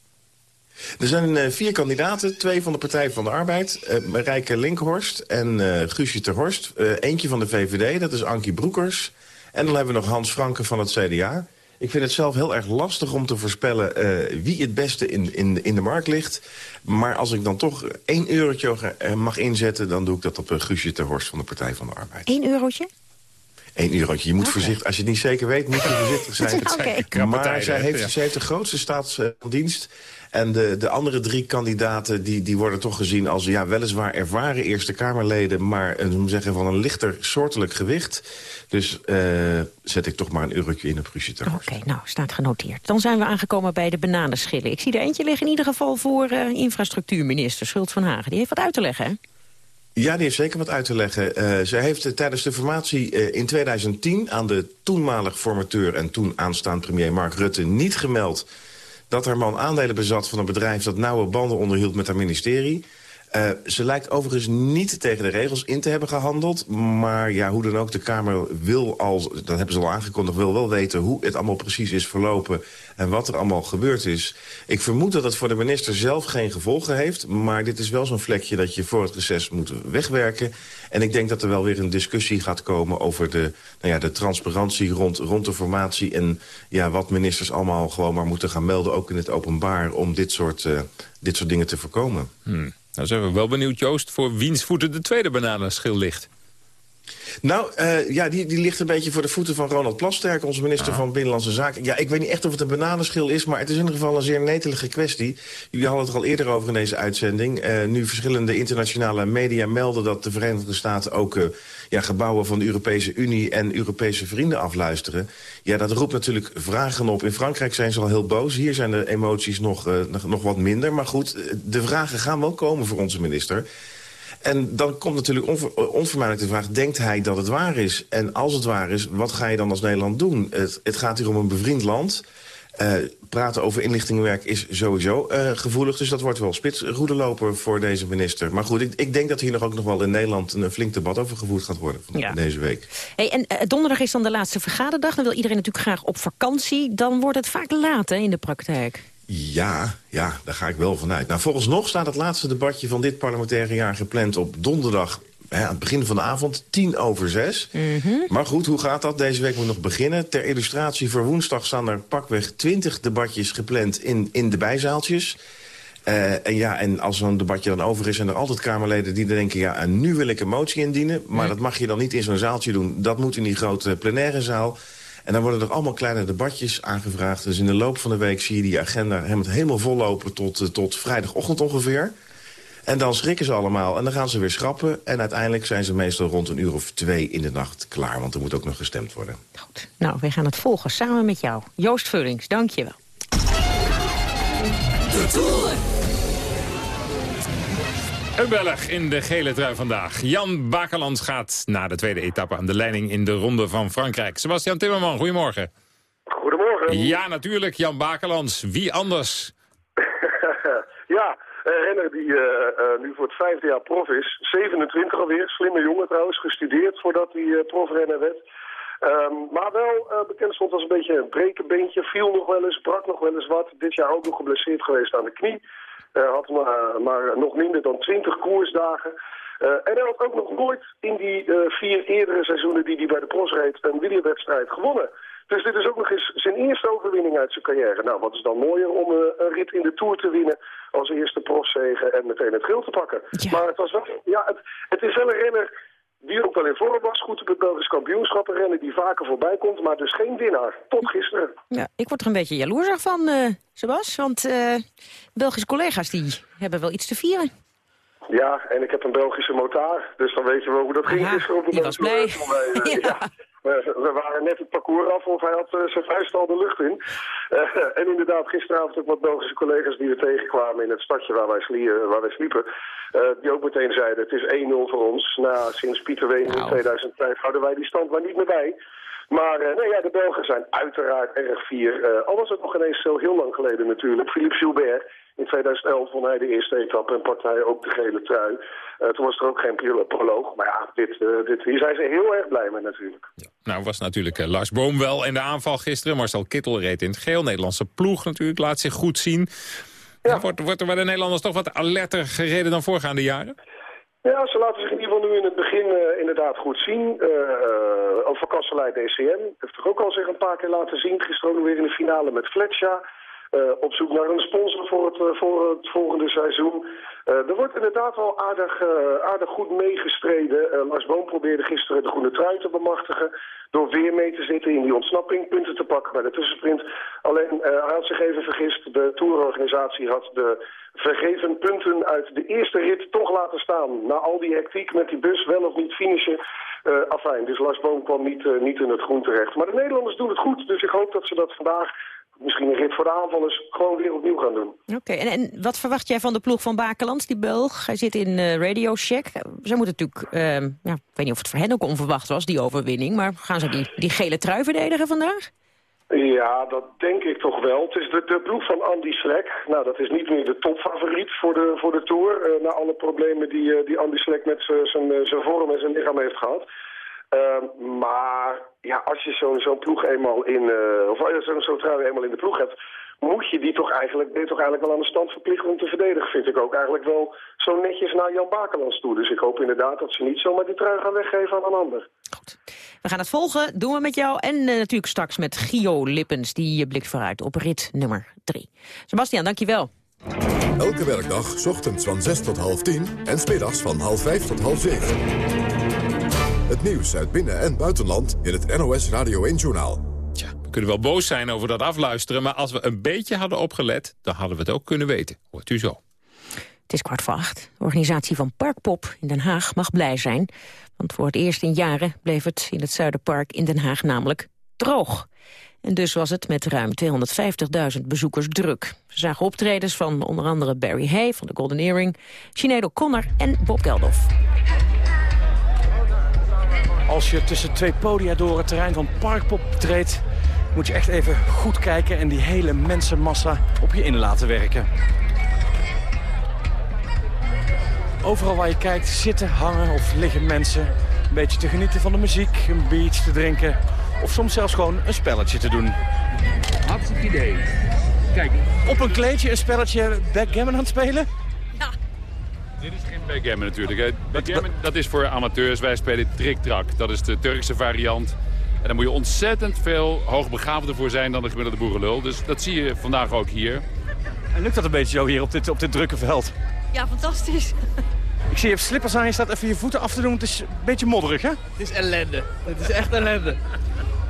Er zijn vier kandidaten, twee van de Partij van de Arbeid, Marijke Linkhorst en Guusje Terhorst. Eentje van de VVD, dat is Ankie Broekers. En dan hebben we nog Hans Franke van het CDA. Ik vind het zelf heel erg lastig om te voorspellen uh, wie het beste in, in, in de markt ligt. Maar als ik dan toch één eurotje eh, mag inzetten... dan doe ik dat op een Guusje Horst van de Partij van de Arbeid. Eén eurotje? Eén eurotje. Je moet okay. voorzichtig, als je het niet zeker weet, moet je voorzichtig zijn. okay. Maar zij heeft, zij heeft de grootste staatsdienst. En de, de andere drie kandidaten die, die worden toch gezien als ja, weliswaar ervaren Eerste Kamerleden... maar een, zeggen, van een lichter soortelijk gewicht. Dus uh, zet ik toch maar een eurotje in op Ruusje Oké, nou, staat genoteerd. Dan zijn we aangekomen bij de bananenschillen. Ik zie er eentje liggen in ieder geval voor uh, infrastructuurminister Schult van Hagen. Die heeft wat uit te leggen, hè? Ja, die heeft zeker wat uit te leggen. Uh, zij heeft uh, tijdens de formatie uh, in 2010 aan de toenmalig formateur... en toen aanstaand premier Mark Rutte niet gemeld dat haar man aandelen bezat van een bedrijf... dat nauwe banden onderhield met haar ministerie. Uh, ze lijkt overigens niet tegen de regels in te hebben gehandeld. Maar ja, hoe dan ook, de Kamer wil al, dat hebben ze al aangekondigd... wil wel weten hoe het allemaal precies is verlopen en wat er allemaal gebeurd is. Ik vermoed dat het voor de minister zelf geen gevolgen heeft... maar dit is wel zo'n vlekje dat je voor het reces moet wegwerken. En ik denk dat er wel weer een discussie gaat komen... over de, nou ja, de transparantie rond, rond de formatie... en ja, wat ministers allemaal gewoon maar moeten gaan melden... ook in het openbaar om dit soort, uh, dit soort dingen te voorkomen. Hmm. Nou zijn we wel benieuwd, Joost, voor wiens voeten de tweede bananenschil ligt. Nou, uh, ja, die, die ligt een beetje voor de voeten van Ronald Plasterk... onze minister ah. van Binnenlandse Zaken. Ja, ik weet niet echt of het een bananenschil is... maar het is in ieder geval een zeer netelige kwestie. Jullie hadden het er al eerder over in deze uitzending. Uh, nu verschillende internationale media melden... dat de Verenigde Staten ook uh, ja, gebouwen van de Europese Unie... en Europese vrienden afluisteren. Ja, dat roept natuurlijk vragen op. In Frankrijk zijn ze al heel boos. Hier zijn de emoties nog, nog, nog wat minder. Maar goed, de vragen gaan wel komen voor onze minister... En dan komt natuurlijk onver, onvermijdelijk de vraag... denkt hij dat het waar is? En als het waar is, wat ga je dan als Nederland doen? Het, het gaat hier om een bevriend land... Uh, praten over inlichtingenwerk is sowieso uh, gevoelig. Dus dat wordt wel spitsroedeloper voor deze minister. Maar goed, ik, ik, denk dat hier nog ook nog wel in Nederland... een flink debat over gevoerd gaat worden van ja. deze week. Hey, en uh, donderdag is dan de laatste vergaderdag. Dan wil iedereen natuurlijk graag op vakantie. Dan wordt het vaak laat hè, in de praktijk. Ja, ja, daar ga ik wel vanuit. Nou, volgens nog staat het laatste debatje van dit parlementaire jaar gepland op donderdag hè, aan het begin van de avond, tien over zes. Mm -hmm. Maar goed, hoe gaat dat? Deze week moet nog beginnen. Ter illustratie voor woensdag staan er pakweg twintig debatjes gepland in, in de bijzaaltjes. Uh, en ja, en als zo'n debatje dan over is... zijn er altijd Kamerleden die denken... ja, en nu wil ik een motie indienen... maar dat mag je dan niet in zo'n zaaltje doen. Dat moet in die grote plenaire zaal. En dan worden er allemaal kleine debatjes aangevraagd. Dus in de loop van de week zie je die agenda helemaal vollopen tot, uh, tot vrijdagochtend ongeveer. En dan schrikken ze allemaal en dan gaan ze weer schrappen. En uiteindelijk zijn ze meestal rond een uur of twee in de nacht klaar. Want er moet ook nog gestemd worden. Goed. Nou, we gaan het volgen samen met jou. Joost Vullings, dank je wel. De Tour. Een Belg in de gele trui vandaag. Jan Bakelands gaat na de tweede etappe aan de leiding in de Ronde van Frankrijk. Sebastian Timmerman, goedemorgen. Goedemorgen. Ja, natuurlijk, Jan Bakelands. Wie anders? ja, een renner die uh, uh, nu voor het vijfde jaar prof is. 27 alweer, slimme jongen trouwens, gestudeerd voordat hij uh, profrenner werd. Um, maar wel bekend stond als een beetje een brekenbeentje. Viel nog wel eens, brak nog wel eens wat. Dit jaar ook nog geblesseerd geweest aan de knie. had maar, maar nog minder dan 20 koersdagen. En hij had ook nog nooit in die vier eerdere seizoenen die hij bij de pros reed een wielerwedstrijd gewonnen. Dus dit is ook nog eens zijn eerste overwinning uit zijn carrière. Nou, wat is dan mooier om uh, een rit in de Tour te winnen als eerste profzegen en meteen het geel te pakken. Ja. Maar het, was wel, ja, het, het is wel een renner die ook wel in vorm was. Goed op het Belgisch kampioenschap. Een renner die vaker voorbij komt, maar dus geen winnaar. Tot gisteren. Ja, ik word er een beetje jaloersig van, uh, Sebas. Want uh, Belgische collega's die hebben wel iets te vieren. Ja, en ik heb een Belgische motaar. Dus dan weet je wel hoe dat ging gisteren op de was blij. ja. ja. We waren net het parcours af of hij had uh, zijn vuist al de lucht in. Uh, en inderdaad, gisteravond ook wat Belgische collega's die we tegenkwamen in het stadje waar wij, slie waar wij sliepen. Die ook meteen zeiden, het is 1-0 voor ons. Na, sinds Pieter Ween in 2005 houden wij die stand maar niet meer bij. Maar nee, ja, de Belgen zijn uiteraard erg fier. al was het nog ineens zo heel lang geleden natuurlijk. Philippe Gilbert, in 2011 won hij de eerste etappe en pakte hij ook de gele trui. Uh, toen was er ook geen proloog. Maar ja, dit, uh, dit, hier zijn ze heel erg blij mee natuurlijk. Ja. Nou was natuurlijk uh, Lars Boom wel in de aanval gisteren. Marcel Kittel reed in het geel. Nederlandse ploeg natuurlijk laat zich goed zien. Ja. Wordt, wordt er bij de Nederlanders toch wat alerter gereden dan voorgaande jaren? Ja, ze laten zich in ieder geval nu in het begin uh, inderdaad goed zien. Uh, over Kasselij DCM heeft toch ook al zich een paar keer laten zien. Gisteren ook weer in de finale met Fletcher. Op zoek naar een sponsor voor het, voor het volgende seizoen. Er wordt inderdaad wel aardig, aardig goed meegestreden. Lars Boom probeerde gisteren de groene trui te bemachtigen... door weer mee te zitten in die ontsnapping, punten te pakken bij de tussensprint. Alleen, hij had zich even vergist. De tourorganisatie had de vergeven punten uit de eerste rit toch laten staan. Na al die hectiek met die bus wel of niet finishen... afijn, dus Lars Boom kwam niet, niet in het groen terecht. Maar de Nederlanders doen het goed, dus ik hoop dat ze dat vandaag misschien een rit voor de aanvallers gewoon weer opnieuw gaan doen. Oké, en, en wat verwacht jij van de ploeg van Bakelands, die Belg? Hij zit in uh, Radio Shack. Ze moeten natuurlijk, ja, ik weet niet of het voor hen ook onverwacht was, die overwinning. Maar gaan ze die, die gele trui verdedigen vandaag? Ja, dat denk ik toch wel. Het is de, ploeg van Andy Slek. Nou, dat is niet meer de topfavoriet voor de, voor de Tour. Uh, na alle problemen die, uh, die Andy Slek met zijn vorm en zijn lichaam heeft gehad. Uh, maar ja, als je zo'n zo'n ploeg eenmaal in, of als je zo'n zo eenmaal in de ploeg hebt, moet je die toch eigenlijk, ben je toch eigenlijk wel aan de stand verplicht om te verdedigen. Vind ik ook eigenlijk wel zo netjes naar Jan Bakelands toe. Dus ik hoop inderdaad dat ze niet zomaar die trui gaan weggeven aan een ander. Goed. We gaan het volgen, doen we met jou en uh, natuurlijk straks met Gio Lippens. Die blikt vooruit op rit nummer 3. Sebastian, dankjewel. Elke werkdag, ochtends van 6 tot half 10 en smiddags van half 5 tot half 7. Het nieuws uit binnen- en buitenland in het NOS Radio 1-journaal. Kunnen wel boos zijn over dat afluisteren... maar als we een beetje hadden opgelet, dan hadden we het ook kunnen weten. Hoort u zo. Het is kwart voor acht. De organisatie van Parkpop in Den Haag mag blij zijn. Want voor het eerst in jaren bleef het in het Zuiderpark in Den Haag namelijk droog. En dus was het met ruim 250.000 bezoekers druk. Ze zagen optredens van onder andere Barry Hay van de Golden Earring... Sinead O'Connor en Bob Geldof. Als je tussen twee podia door het terrein van Parkpop treedt... moet je echt even goed kijken en die hele mensenmassa op je in laten werken. Overal waar je kijkt zitten, hangen of liggen mensen... een beetje te genieten van de muziek, een biertje te drinken... of soms zelfs gewoon een spelletje te doen. Hartstikke idee. Kijk. Op een kleedje een spelletje backgammon aan het spelen? Dit is geen backgammon natuurlijk. Backgammon dat is voor amateurs. Wij spelen trick-trak. Dat is de Turkse variant. En dan moet je ontzettend veel hoogbegaafder voor zijn dan de gemiddelde boerenlul. Dus dat zie je vandaag ook hier. En lukt dat een beetje zo hier op dit, op dit drukke veld? Ja, fantastisch. Ik zie je hebt slippers aan, je staat even je voeten af te doen. Het is een beetje modderig, hè? Het is ellende. Het is echt ellende.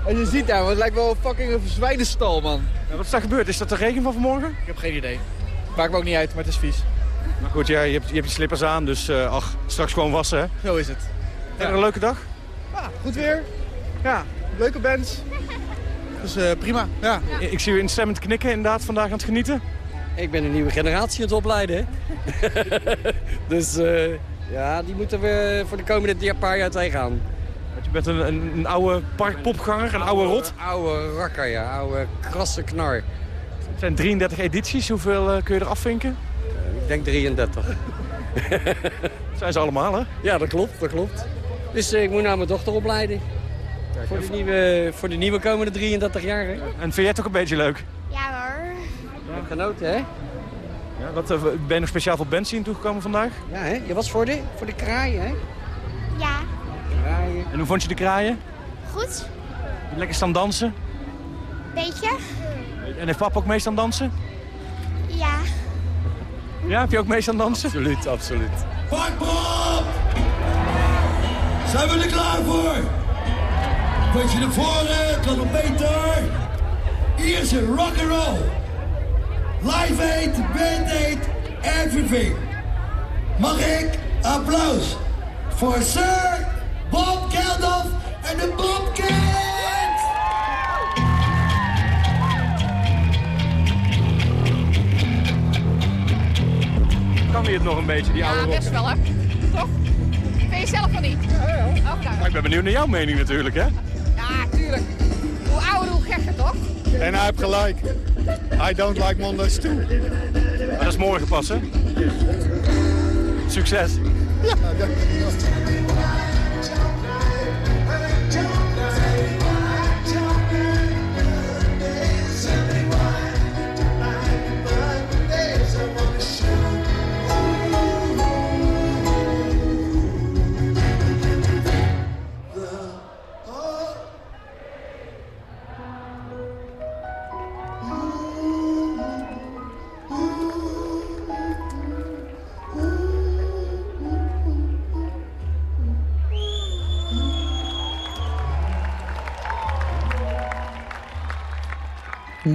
En je ziet daar, het lijkt wel fucking een zwijnenstal, man. Ja, wat is daar gebeurd? Is dat de regen van vanmorgen? Ik heb geen idee. Maakt me ook niet uit, maar het is vies. Maar goed, ja, je, hebt, je hebt je slippers aan, dus uh, ach, straks gewoon wassen, hè? Zo is het. Ja. een leuke dag? Ja, goed weer. Ja, leuke bands. Dus uh, prima, ja. Ik, ik zie u instemmend knikken inderdaad vandaag aan het genieten. Ik ben een nieuwe generatie aan het opleiden. dus uh, ja, die moeten we voor de komende paar jaar tegenaan. Je bent een, een, een oude parkpopganger, een oude rot? Oude rakker, ja. Oude krasse knar. Het zijn 33 edities. Hoeveel uh, kun je er afvinken? Uh, ik denk 33. zijn ze allemaal, hè? Ja, dat klopt, dat klopt. Dus ik moet nou mijn dochter opleiden. Voor de, nieuwe, voor de nieuwe komende 33 jaar. Hè? En vind jij het ook een beetje leuk? Ja hoor. Hebt genoten, hè? Ja, wat, uh, ben je nog speciaal voor benzine toegekomen vandaag? Ja, hè? Je was voor de, voor de kraaien, hè? Ja. Kraaien. En hoe vond je de kraaien? Goed. Lekker staan dansen? Beetje. En heeft papa ook mee staan dansen? Ja. Ja, heb je ook mee staan dansen? Absoluut, absoluut. Pak op! Zijn we er klaar voor? Beetje naar voren, kan nog beter. Hier is een rock and roll. Live Aid, Band Aid, everything. Mag ik applaus voor Sir Bob Geldof en de Bobcats! Kan je het nog een beetje, die oude Ja, rock? best wel, hè? Toch? Vind je zelf van niet? Ja, ja. Oké. Maar ik ben benieuwd naar jouw mening natuurlijk, hè? Ja, tuurlijk. Hoe ouder, hoe gekker, toch? En hij heeft gelijk. I don't like Mondays too. Maar dat is morgen pas, hè? Succes. Ja, dankjewel.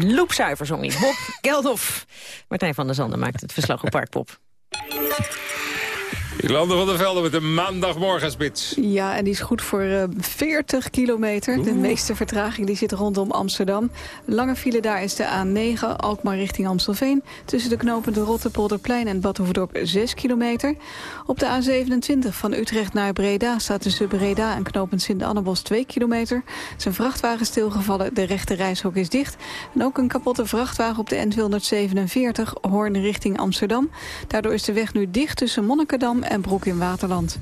Loepzuiver zong hij. Bob Geldof. Martijn van der Zanden maakt het verslag op Parkpop. Jolande van der Velde met de maandagmorgenspits. Ja, en die is goed voor uh, 40 kilometer. De meeste vertraging die zit rondom Amsterdam. Lange file daar is de A9, Alkmaar richting Amstelveen. Tussen de knopen de Rotterpolderplein en Badhoevedorp 6 kilometer. Op de A27 van Utrecht naar Breda staat tussen Breda en knooppunt Sint-Annebos 2 kilometer. Zijn vrachtwagen stilgevallen, de rechte reishok is dicht. En ook een kapotte vrachtwagen op de N247, Hoorn richting Amsterdam. Daardoor is de weg nu dicht tussen Monnikendam en Broek in Waterland.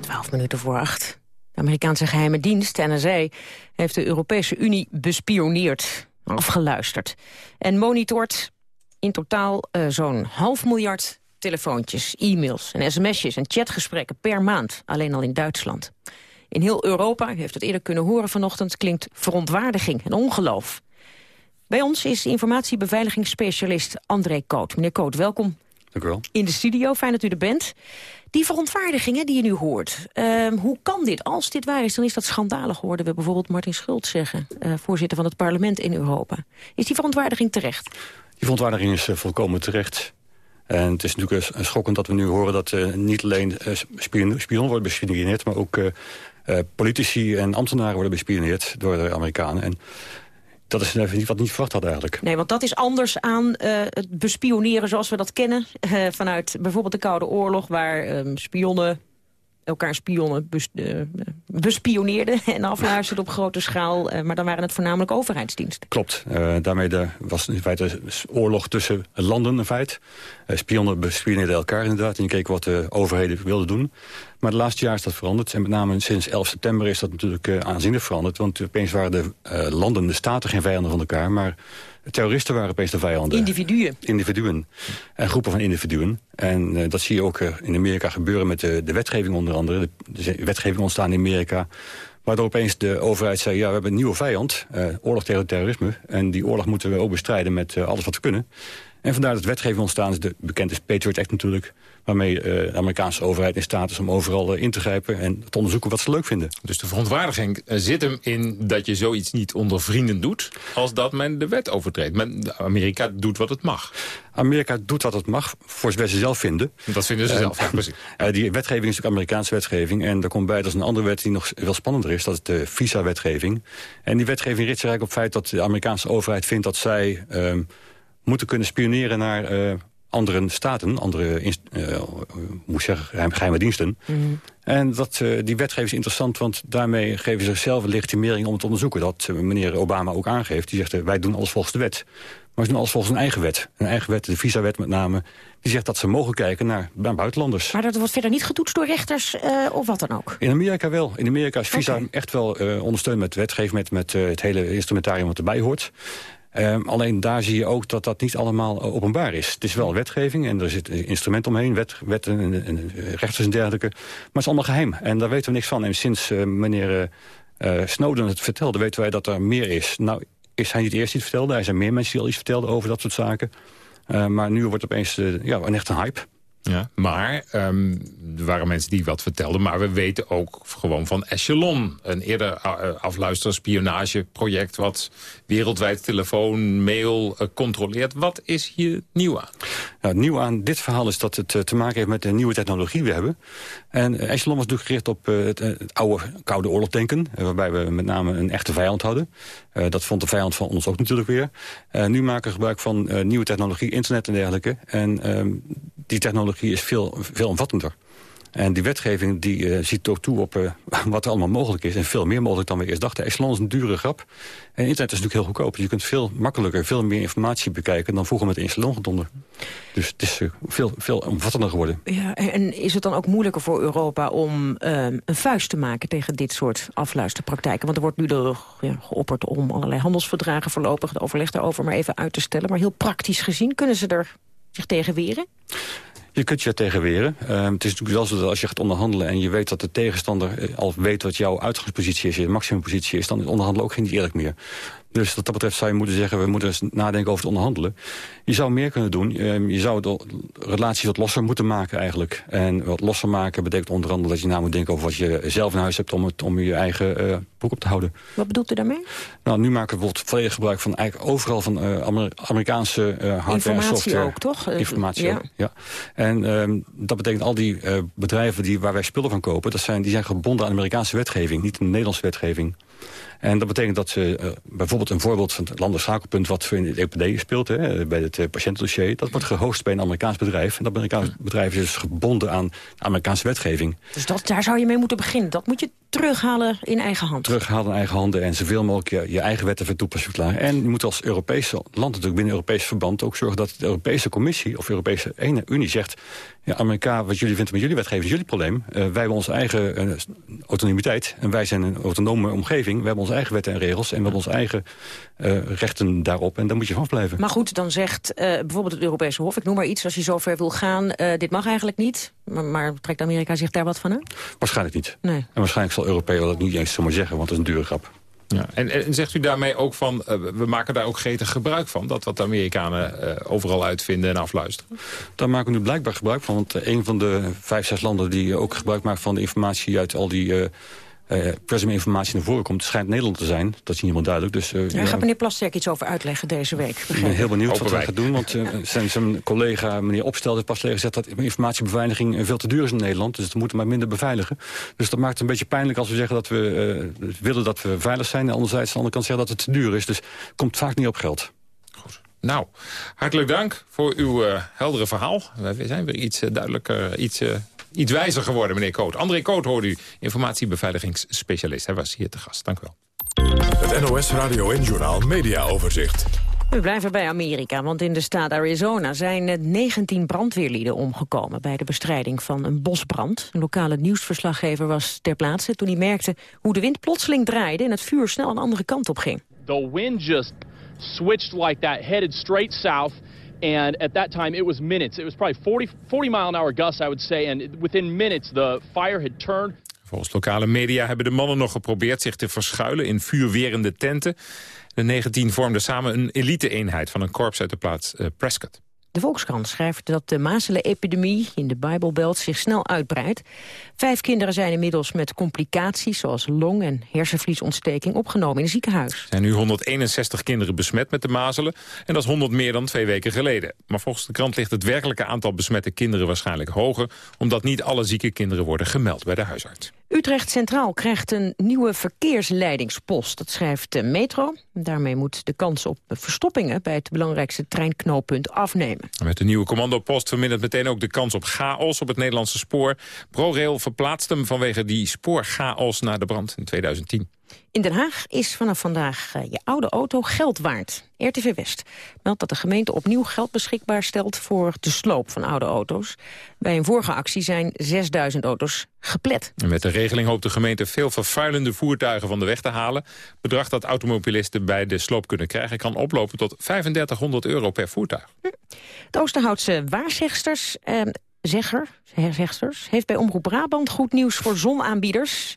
12 minuten voor acht. De Amerikaanse geheime dienst, NSA, heeft de Europese Unie bespioneerd, afgeluisterd. En monitort in totaal uh, zo'n half miljard telefoontjes, e-mails en sms'jes en chatgesprekken per maand, alleen al in Duitsland. In heel Europa, u heeft het eerder kunnen horen vanochtend, klinkt verontwaardiging en ongeloof. Bij ons is informatiebeveiligingsspecialist André Koot. Meneer Koot, welkom. Dank u wel. In de studio, fijn dat u er bent. Die verontwaardigingen die je nu hoort, uh, hoe kan dit? Als dit waar is, dan is dat schandalig, hoorden we bijvoorbeeld Martin Schultz zeggen. Uh, voorzitter van het parlement in Europa. Is die verontwaardiging terecht? Die verontwaardiging is uh, volkomen terecht. En het is natuurlijk schokkend dat we nu horen dat uh, niet alleen uh, spion, spion worden bespioneerd... maar ook uh, politici en ambtenaren worden bespioneerd door de Amerikanen. En dat is even wat niet verwacht had eigenlijk. Nee, want dat is anders aan uh, het bespioneren zoals we dat kennen. Uh, vanuit bijvoorbeeld de Koude Oorlog, waar um, spionnen elkaar spionnen uh, bespioneerden en afluisterden op grote schaal. Uh, maar dan waren het voornamelijk overheidsdiensten. Klopt. Uh, daarmee de, was in feite oorlog tussen landen een feit. spionnen bespioneerden elkaar inderdaad en je wat de overheden wilden doen. Maar de laatste jaar is dat veranderd. En met name sinds 11 september is dat natuurlijk aanzienlijk veranderd. Want opeens waren de landen, de staten geen vijanden van elkaar... maar terroristen waren opeens de vijanden. Individuen. Individuen. En groepen van individuen. En uh, dat zie je ook uh, in Amerika gebeuren met de, de wetgeving onder andere. De, de wetgeving ontstaan in Amerika. Waardoor opeens de overheid zei, ja, we hebben een nieuwe vijand. Uh, oorlog tegen terrorisme. En die oorlog moeten we ook bestrijden met alles wat we kunnen. En vandaar dat wetgeving ontstaan is, de bekende Patriot Act natuurlijk... waarmee eh, de Amerikaanse overheid in staat is om overal eh, in te grijpen... en te onderzoeken wat ze leuk vinden. Dus de verontwaardiging eh, zit hem in dat je zoiets niet onder vrienden doet... als dat men de wet overtreedt. Men, Amerika doet wat het mag. Amerika doet wat het mag, voor zover ze zelf vinden. Dat vinden ze zelf, ja, precies. die wetgeving is natuurlijk Amerikaanse wetgeving. En daar komt bij, dat is een andere wet die nog veel spannender is. Dat is de visa-wetgeving. En die wetgeving richt zich eigenlijk op het feit dat de Amerikaanse overheid vindt... dat zij ehm, moeten kunnen spioneren naar andere staten, andere uh, moet zeggen, geheime diensten. Mhm. En dat, uh, die wetgeving is interessant, want daarmee geven ze zichzelf een legitimering om het te onderzoeken. Dat meneer Obama ook aangeeft. Die zegt, wij doen alles volgens de wet. Maar ze doen alles volgens een eigen wet. Een eigen wet, de visawet met name. Die zegt dat ze mogen kijken naar, naar buitenlanders. Maar dat wordt verder niet getoetst door rechters of wat dan ook? In Amerika wel. In Amerika is visa echt wel ondersteund met wetgeving... met, met het hele instrumentarium wat erbij hoort. Um, alleen daar zie je ook dat dat niet allemaal uh, openbaar is. Het is wel wetgeving en er zit een instrument omheen, wet, wetten en, rechters en dergelijke. Maar het is allemaal geheim en daar weten we niks van. En sinds uh, meneer uh, Snowden het vertelde, weten wij dat er meer is. Nou, is hij niet eerst iets vertelde. Er zijn meer mensen die al iets vertelden over dat soort zaken. maar nu wordt opeens ja, een echte hype. Ja, maar um, er waren mensen die wat vertelden. Maar we weten ook gewoon van Echelon. Een eerder uh, afluisterspionageproject... wat wereldwijd telefoon, mail uh, controleert. Wat is hier nieuw aan? Nou, nieuw aan dit verhaal is dat het uh, te maken heeft met de nieuwe technologie die we hebben. En Echelon was natuurlijk gericht op het, het, oude Koude Oorlogdenken... waarbij we met name een echte vijand hadden. Dat vond de vijand van ons ook natuurlijk weer. nu maken we gebruik van nieuwe technologie, internet en dergelijke. En ehm, die technologie is veel, veel omvattender. En die wetgeving die, uh, ziet ook toe op uh, wat er allemaal mogelijk is. En veel meer mogelijk dan we eerst dachten. Echelon is een dure grap. En internet is natuurlijk heel goedkoop. Je kunt veel makkelijker, veel meer informatie bekijken... dan vroeger met Echelon gedonder. Dus het is uh, veel, veel omvattender geworden. Ja, en is het dan ook moeilijker voor Europa om een vuist te maken... tegen dit soort afluisterpraktijken? Want er wordt nu er, ja, geopperd om allerlei handelsverdragen... voorlopig het overleg daarover maar even uit te stellen. Maar heel praktisch gezien, kunnen ze er zich tegen weren? Je kunt je tegen weren. Uh, het is natuurlijk wel zo dat als je gaat onderhandelen... en je weet dat de tegenstander eh, al weet wat jouw uitgangspositie is... je maximumpositie is, dan is onderhandelen ook geen eerlijk meer. Dus wat dat betreft zou je moeten zeggen... we moeten eens nadenken over het onderhandelen. Je zou meer kunnen doen. Ehm, je zou de relatie wat losser moeten maken eigenlijk. En wat losser maken betekent onder andere dat je na moet denken... over wat je zelf in huis hebt om, het, om je eigen uh, boek op te houden. Wat bedoelt u daarmee? Nou, nu maken we bijvoorbeeld volledig gebruik van eigenlijk overal van uh, Amerikaanse uh, hardware Informatie software. ook, toch? Informatie ja. ook, ja. En um, dat betekent al die bedrijven die, waar wij spullen van kopen... Dat zijn, die zijn gebonden aan Amerikaanse wetgeving, niet een Nederlandse wetgeving. En dat betekent dat ze uh, bijvoorbeeld een voorbeeld van het landenschakelpunt... wat voor in het EPD speelt, hè, bij het uh, patiëntendossier... dat wordt gehost bij een Amerikaans bedrijf. En dat Amerikaans bedrijf is dus gebonden aan de Amerikaanse wetgeving. Dus dat, daar zou je mee moeten beginnen. Dat moet je terughalen in eigen hand. Terughalen in eigen handen en zoveel mogelijk je, je eigen wetten van toepassing verklaren. En je moet als Europese land natuurlijk binnen Europees verband... ook zorgen dat de Europese Commissie of Europese Unie zegt... ja, Amerika, wat jullie vinden met jullie wetgeving is jullie probleem. Uh, wij hebben onze eigen uh, autonomiteit en wij zijn een autonome omgeving. We hebben onze eigen wetten en regels en we hebben onze eigen uh, rechten daarop. En daar moet je van blijven. Maar goed, dan zegt bijvoorbeeld het Europese Hof, ik noem maar iets... als je zover wil gaan, dit mag eigenlijk niet. Maar, maar trekt Amerika zich daar wat van aan? Waarschijnlijk niet. Nee. En waarschijnlijk zal Europeë dat niet eens zomaar zeggen, want het is een dure grap. Ja. En, en, zegt u daarmee ook van, uh, we maken daar ook gretig gebruik van... dat wat de Amerikanen uh, overal uitvinden en afluisteren? Daar maken we nu blijkbaar gebruik van. Want een van de vijf, zes landen die ook gebruik maken van de informatie... uit al die uh, uh, informatie naar voren komt, schijnt Nederland te zijn. Dat is niet helemaal duidelijk. Dus, uh, ja, gaat meneer Plasterk iets over uitleggen deze week? Ik ben heel benieuwd wat hij gaat doen. Want uh, zijn, zijn collega, meneer Opstel, heeft pas gezegd... dat informatiebeveiliging veel te duur is in Nederland. Dus we moeten maar minder beveiligen. Dus dat maakt het een beetje pijnlijk als we zeggen dat we uh, willen dat we veilig zijn. En anderzijds aan de andere kant zeggen dat het te duur is. Dus het komt vaak niet op geld. Goed. Nou, hartelijk dank voor uw uh, heldere verhaal. We zijn weer iets uh, duidelijker, iets uh, iets wijzer geworden, meneer Koot. André Koot hoorde u, informatiebeveiligingsspecialist. Hij was hier te gast. Dank u wel. Het NOS Radio en Journaal Media Overzicht. We blijven bij Amerika, want in de staat Arizona zijn 19 brandweerlieden omgekomen bij de bestrijding van een bosbrand. Een lokale nieuwsverslaggever was ter plaatse toen hij merkte hoe de wind plotseling draaide en het vuur snel een andere kant op ging. The wind just switched like that, headed straight south. And at that time, it was minutes. It was probably 40, 40 mile an hour gusts, I would say. And within minutes, the fire had turned. Volgens lokale media hebben de mannen nog geprobeerd zich te verschuilen in vuurwerende tenten. De 19 vormden samen een elite-eenheid van een korps uit de plaats uh, Prescott. De Volkskrant schrijft dat de mazelenepidemie in de Bijbelbelt zich snel uitbreidt. Vijf kinderen zijn inmiddels met complicaties zoals long- en hersenvliesontsteking opgenomen in een ziekenhuis. Er zijn nu 161 kinderen besmet met de mazelen en dat is 100 meer dan twee weken geleden. Maar volgens de krant ligt het werkelijke aantal besmette kinderen waarschijnlijk hoger, omdat niet alle zieke kinderen worden gemeld bij de huisarts. Utrecht Centraal krijgt een nieuwe verkeersleidingspost. Dat schrijft de Metro. Daarmee moet de kans op verstoppingen bij het belangrijkste treinknooppunt afnemen. Met de nieuwe commandopost vermindert meteen ook de kans op chaos op het Nederlandse spoor. ProRail verplaatst hem vanwege die spoorchaos na de brand in 2010. In Den Haag is vanaf vandaag uh, je oude auto geld waard. RTV West meldt dat de gemeente opnieuw geld beschikbaar stelt... voor de sloop van oude auto's. Bij een vorige actie zijn 6000 auto's geplet. Met de regeling hoopt de gemeente veel vervuilende voertuigen van de weg te halen. Bedrag dat automobilisten bij de sloop kunnen krijgen... kan oplopen tot 3500 euro per voertuig. Hm. De Oosterhoutse waarzegsters... Eh, Zegger, zegsters, heeft bij Omroep Brabant goed nieuws voor zonaanbieders.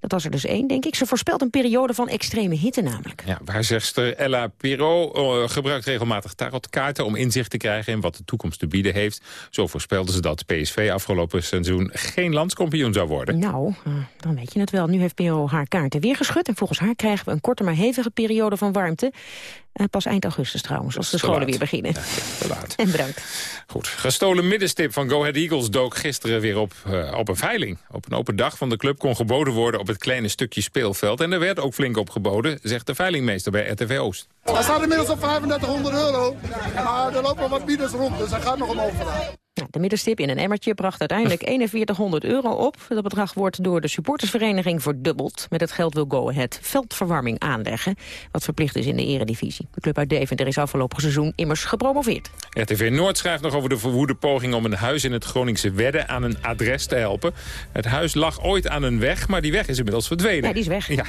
Dat was er dus één, denk ik. Ze voorspelt een periode van extreme hitte namelijk. Ja, waarzegster Ella Pirot uh, gebruikt regelmatig tarotkaarten... om inzicht te krijgen in wat de toekomst te bieden heeft. Zo voorspelde ze dat PSV afgelopen seizoen geen landskampioen zou worden. Nou, uh, dan weet je het wel. Nu heeft Pirot haar kaarten weer geschud. En volgens haar krijgen we een korte maar hevige periode van warmte. Uh, pas eind augustus trouwens, als de scholen weer beginnen. Ja, te laat. En bedankt. Goed. Gestolen middenstip van Go Ahead Eagles dook gisteren weer op, op een veiling. Op een open dag van de club kon geboden worden op het kleine stukje speelveld. En er werd ook flink op geboden, zegt de veilingmeester bij RTV Oost. Hij staat inmiddels op 3500 euro. Maar er lopen wat bieders rond, dus hij gaat nog omhoog vandaag. De middenstip in een emmertje bracht uiteindelijk 4100 euro op. Dat bedrag wordt door de supportersvereniging verdubbeld. Met het geld wil Go Ahead veldverwarming aanleggen. Wat verplicht is in de eredivisie. De club uit Deventer is afgelopen seizoen immers gepromoveerd. RTV Noord schrijft nog over de verwoede poging om een huis in het Groningse Wedde aan een adres te helpen. Het huis lag ooit aan een weg, maar die weg is inmiddels verdwenen. Ja, die is weg. Ja.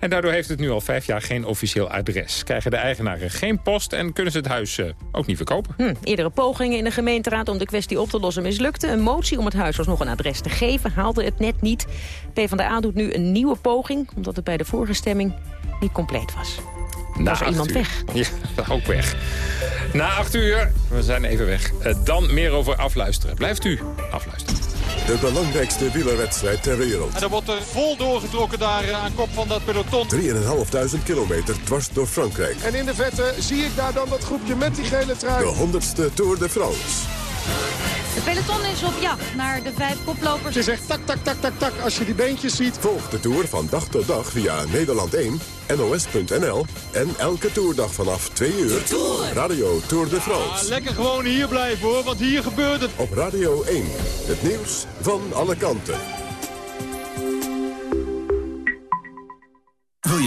En daardoor heeft het nu al vijf jaar geen officieel adres. Krijgen de eigenaren geen post en kunnen ze het huis uh, ook niet verkopen. Hm, eerdere pogingen in de gemeenteraad om de kwestie op te lossen mislukte. Een motie om het huis alsnog een adres te geven haalde het net niet. PvdA doet nu een nieuwe poging, omdat het bij de vorige stemming niet compleet was. Na was er iemand uur. weg? Ja, ook weg. Na acht uur, we zijn even weg. Uh, dan meer over afluisteren. Blijft u afluisteren. De belangrijkste wielerwedstrijd ter wereld. En er wordt er vol doorgetrokken daar uh, aan kop van dat peloton. 3.500 kilometer dwars door Frankrijk. En in de vette zie ik daar dan dat groepje met die gele trui. De 100ste Tour de France. De peloton is op jacht naar de vijf koplopers. Je zegt tak, tak, tak, tak, tak als je die beentjes ziet. Volg de Tour van dag tot dag via Nederland 1, NOS.nl en elke toerdag vanaf 2 uur. Tour. Radio Tour de France. Ah, lekker gewoon hier blijven hoor, want hier gebeurt het. Op Radio 1, het nieuws van alle kanten.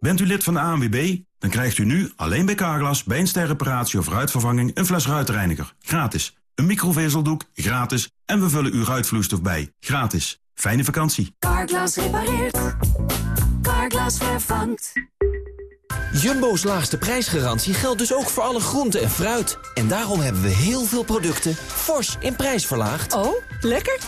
Bent u lid van de ANWB? Dan krijgt u nu alleen bij Carglass bij een sterreparatie of ruitvervanging een fles ruitreiniger. Gratis. Een microvezeldoek. Gratis. En we vullen uw ruitvloeistof bij. Gratis. Fijne vakantie. Carglass repareert. Carglass vervangt. Jumbo's laagste prijsgarantie geldt dus ook voor alle groenten en fruit. En daarom hebben we heel veel producten fors in prijs verlaagd. Oh, lekker.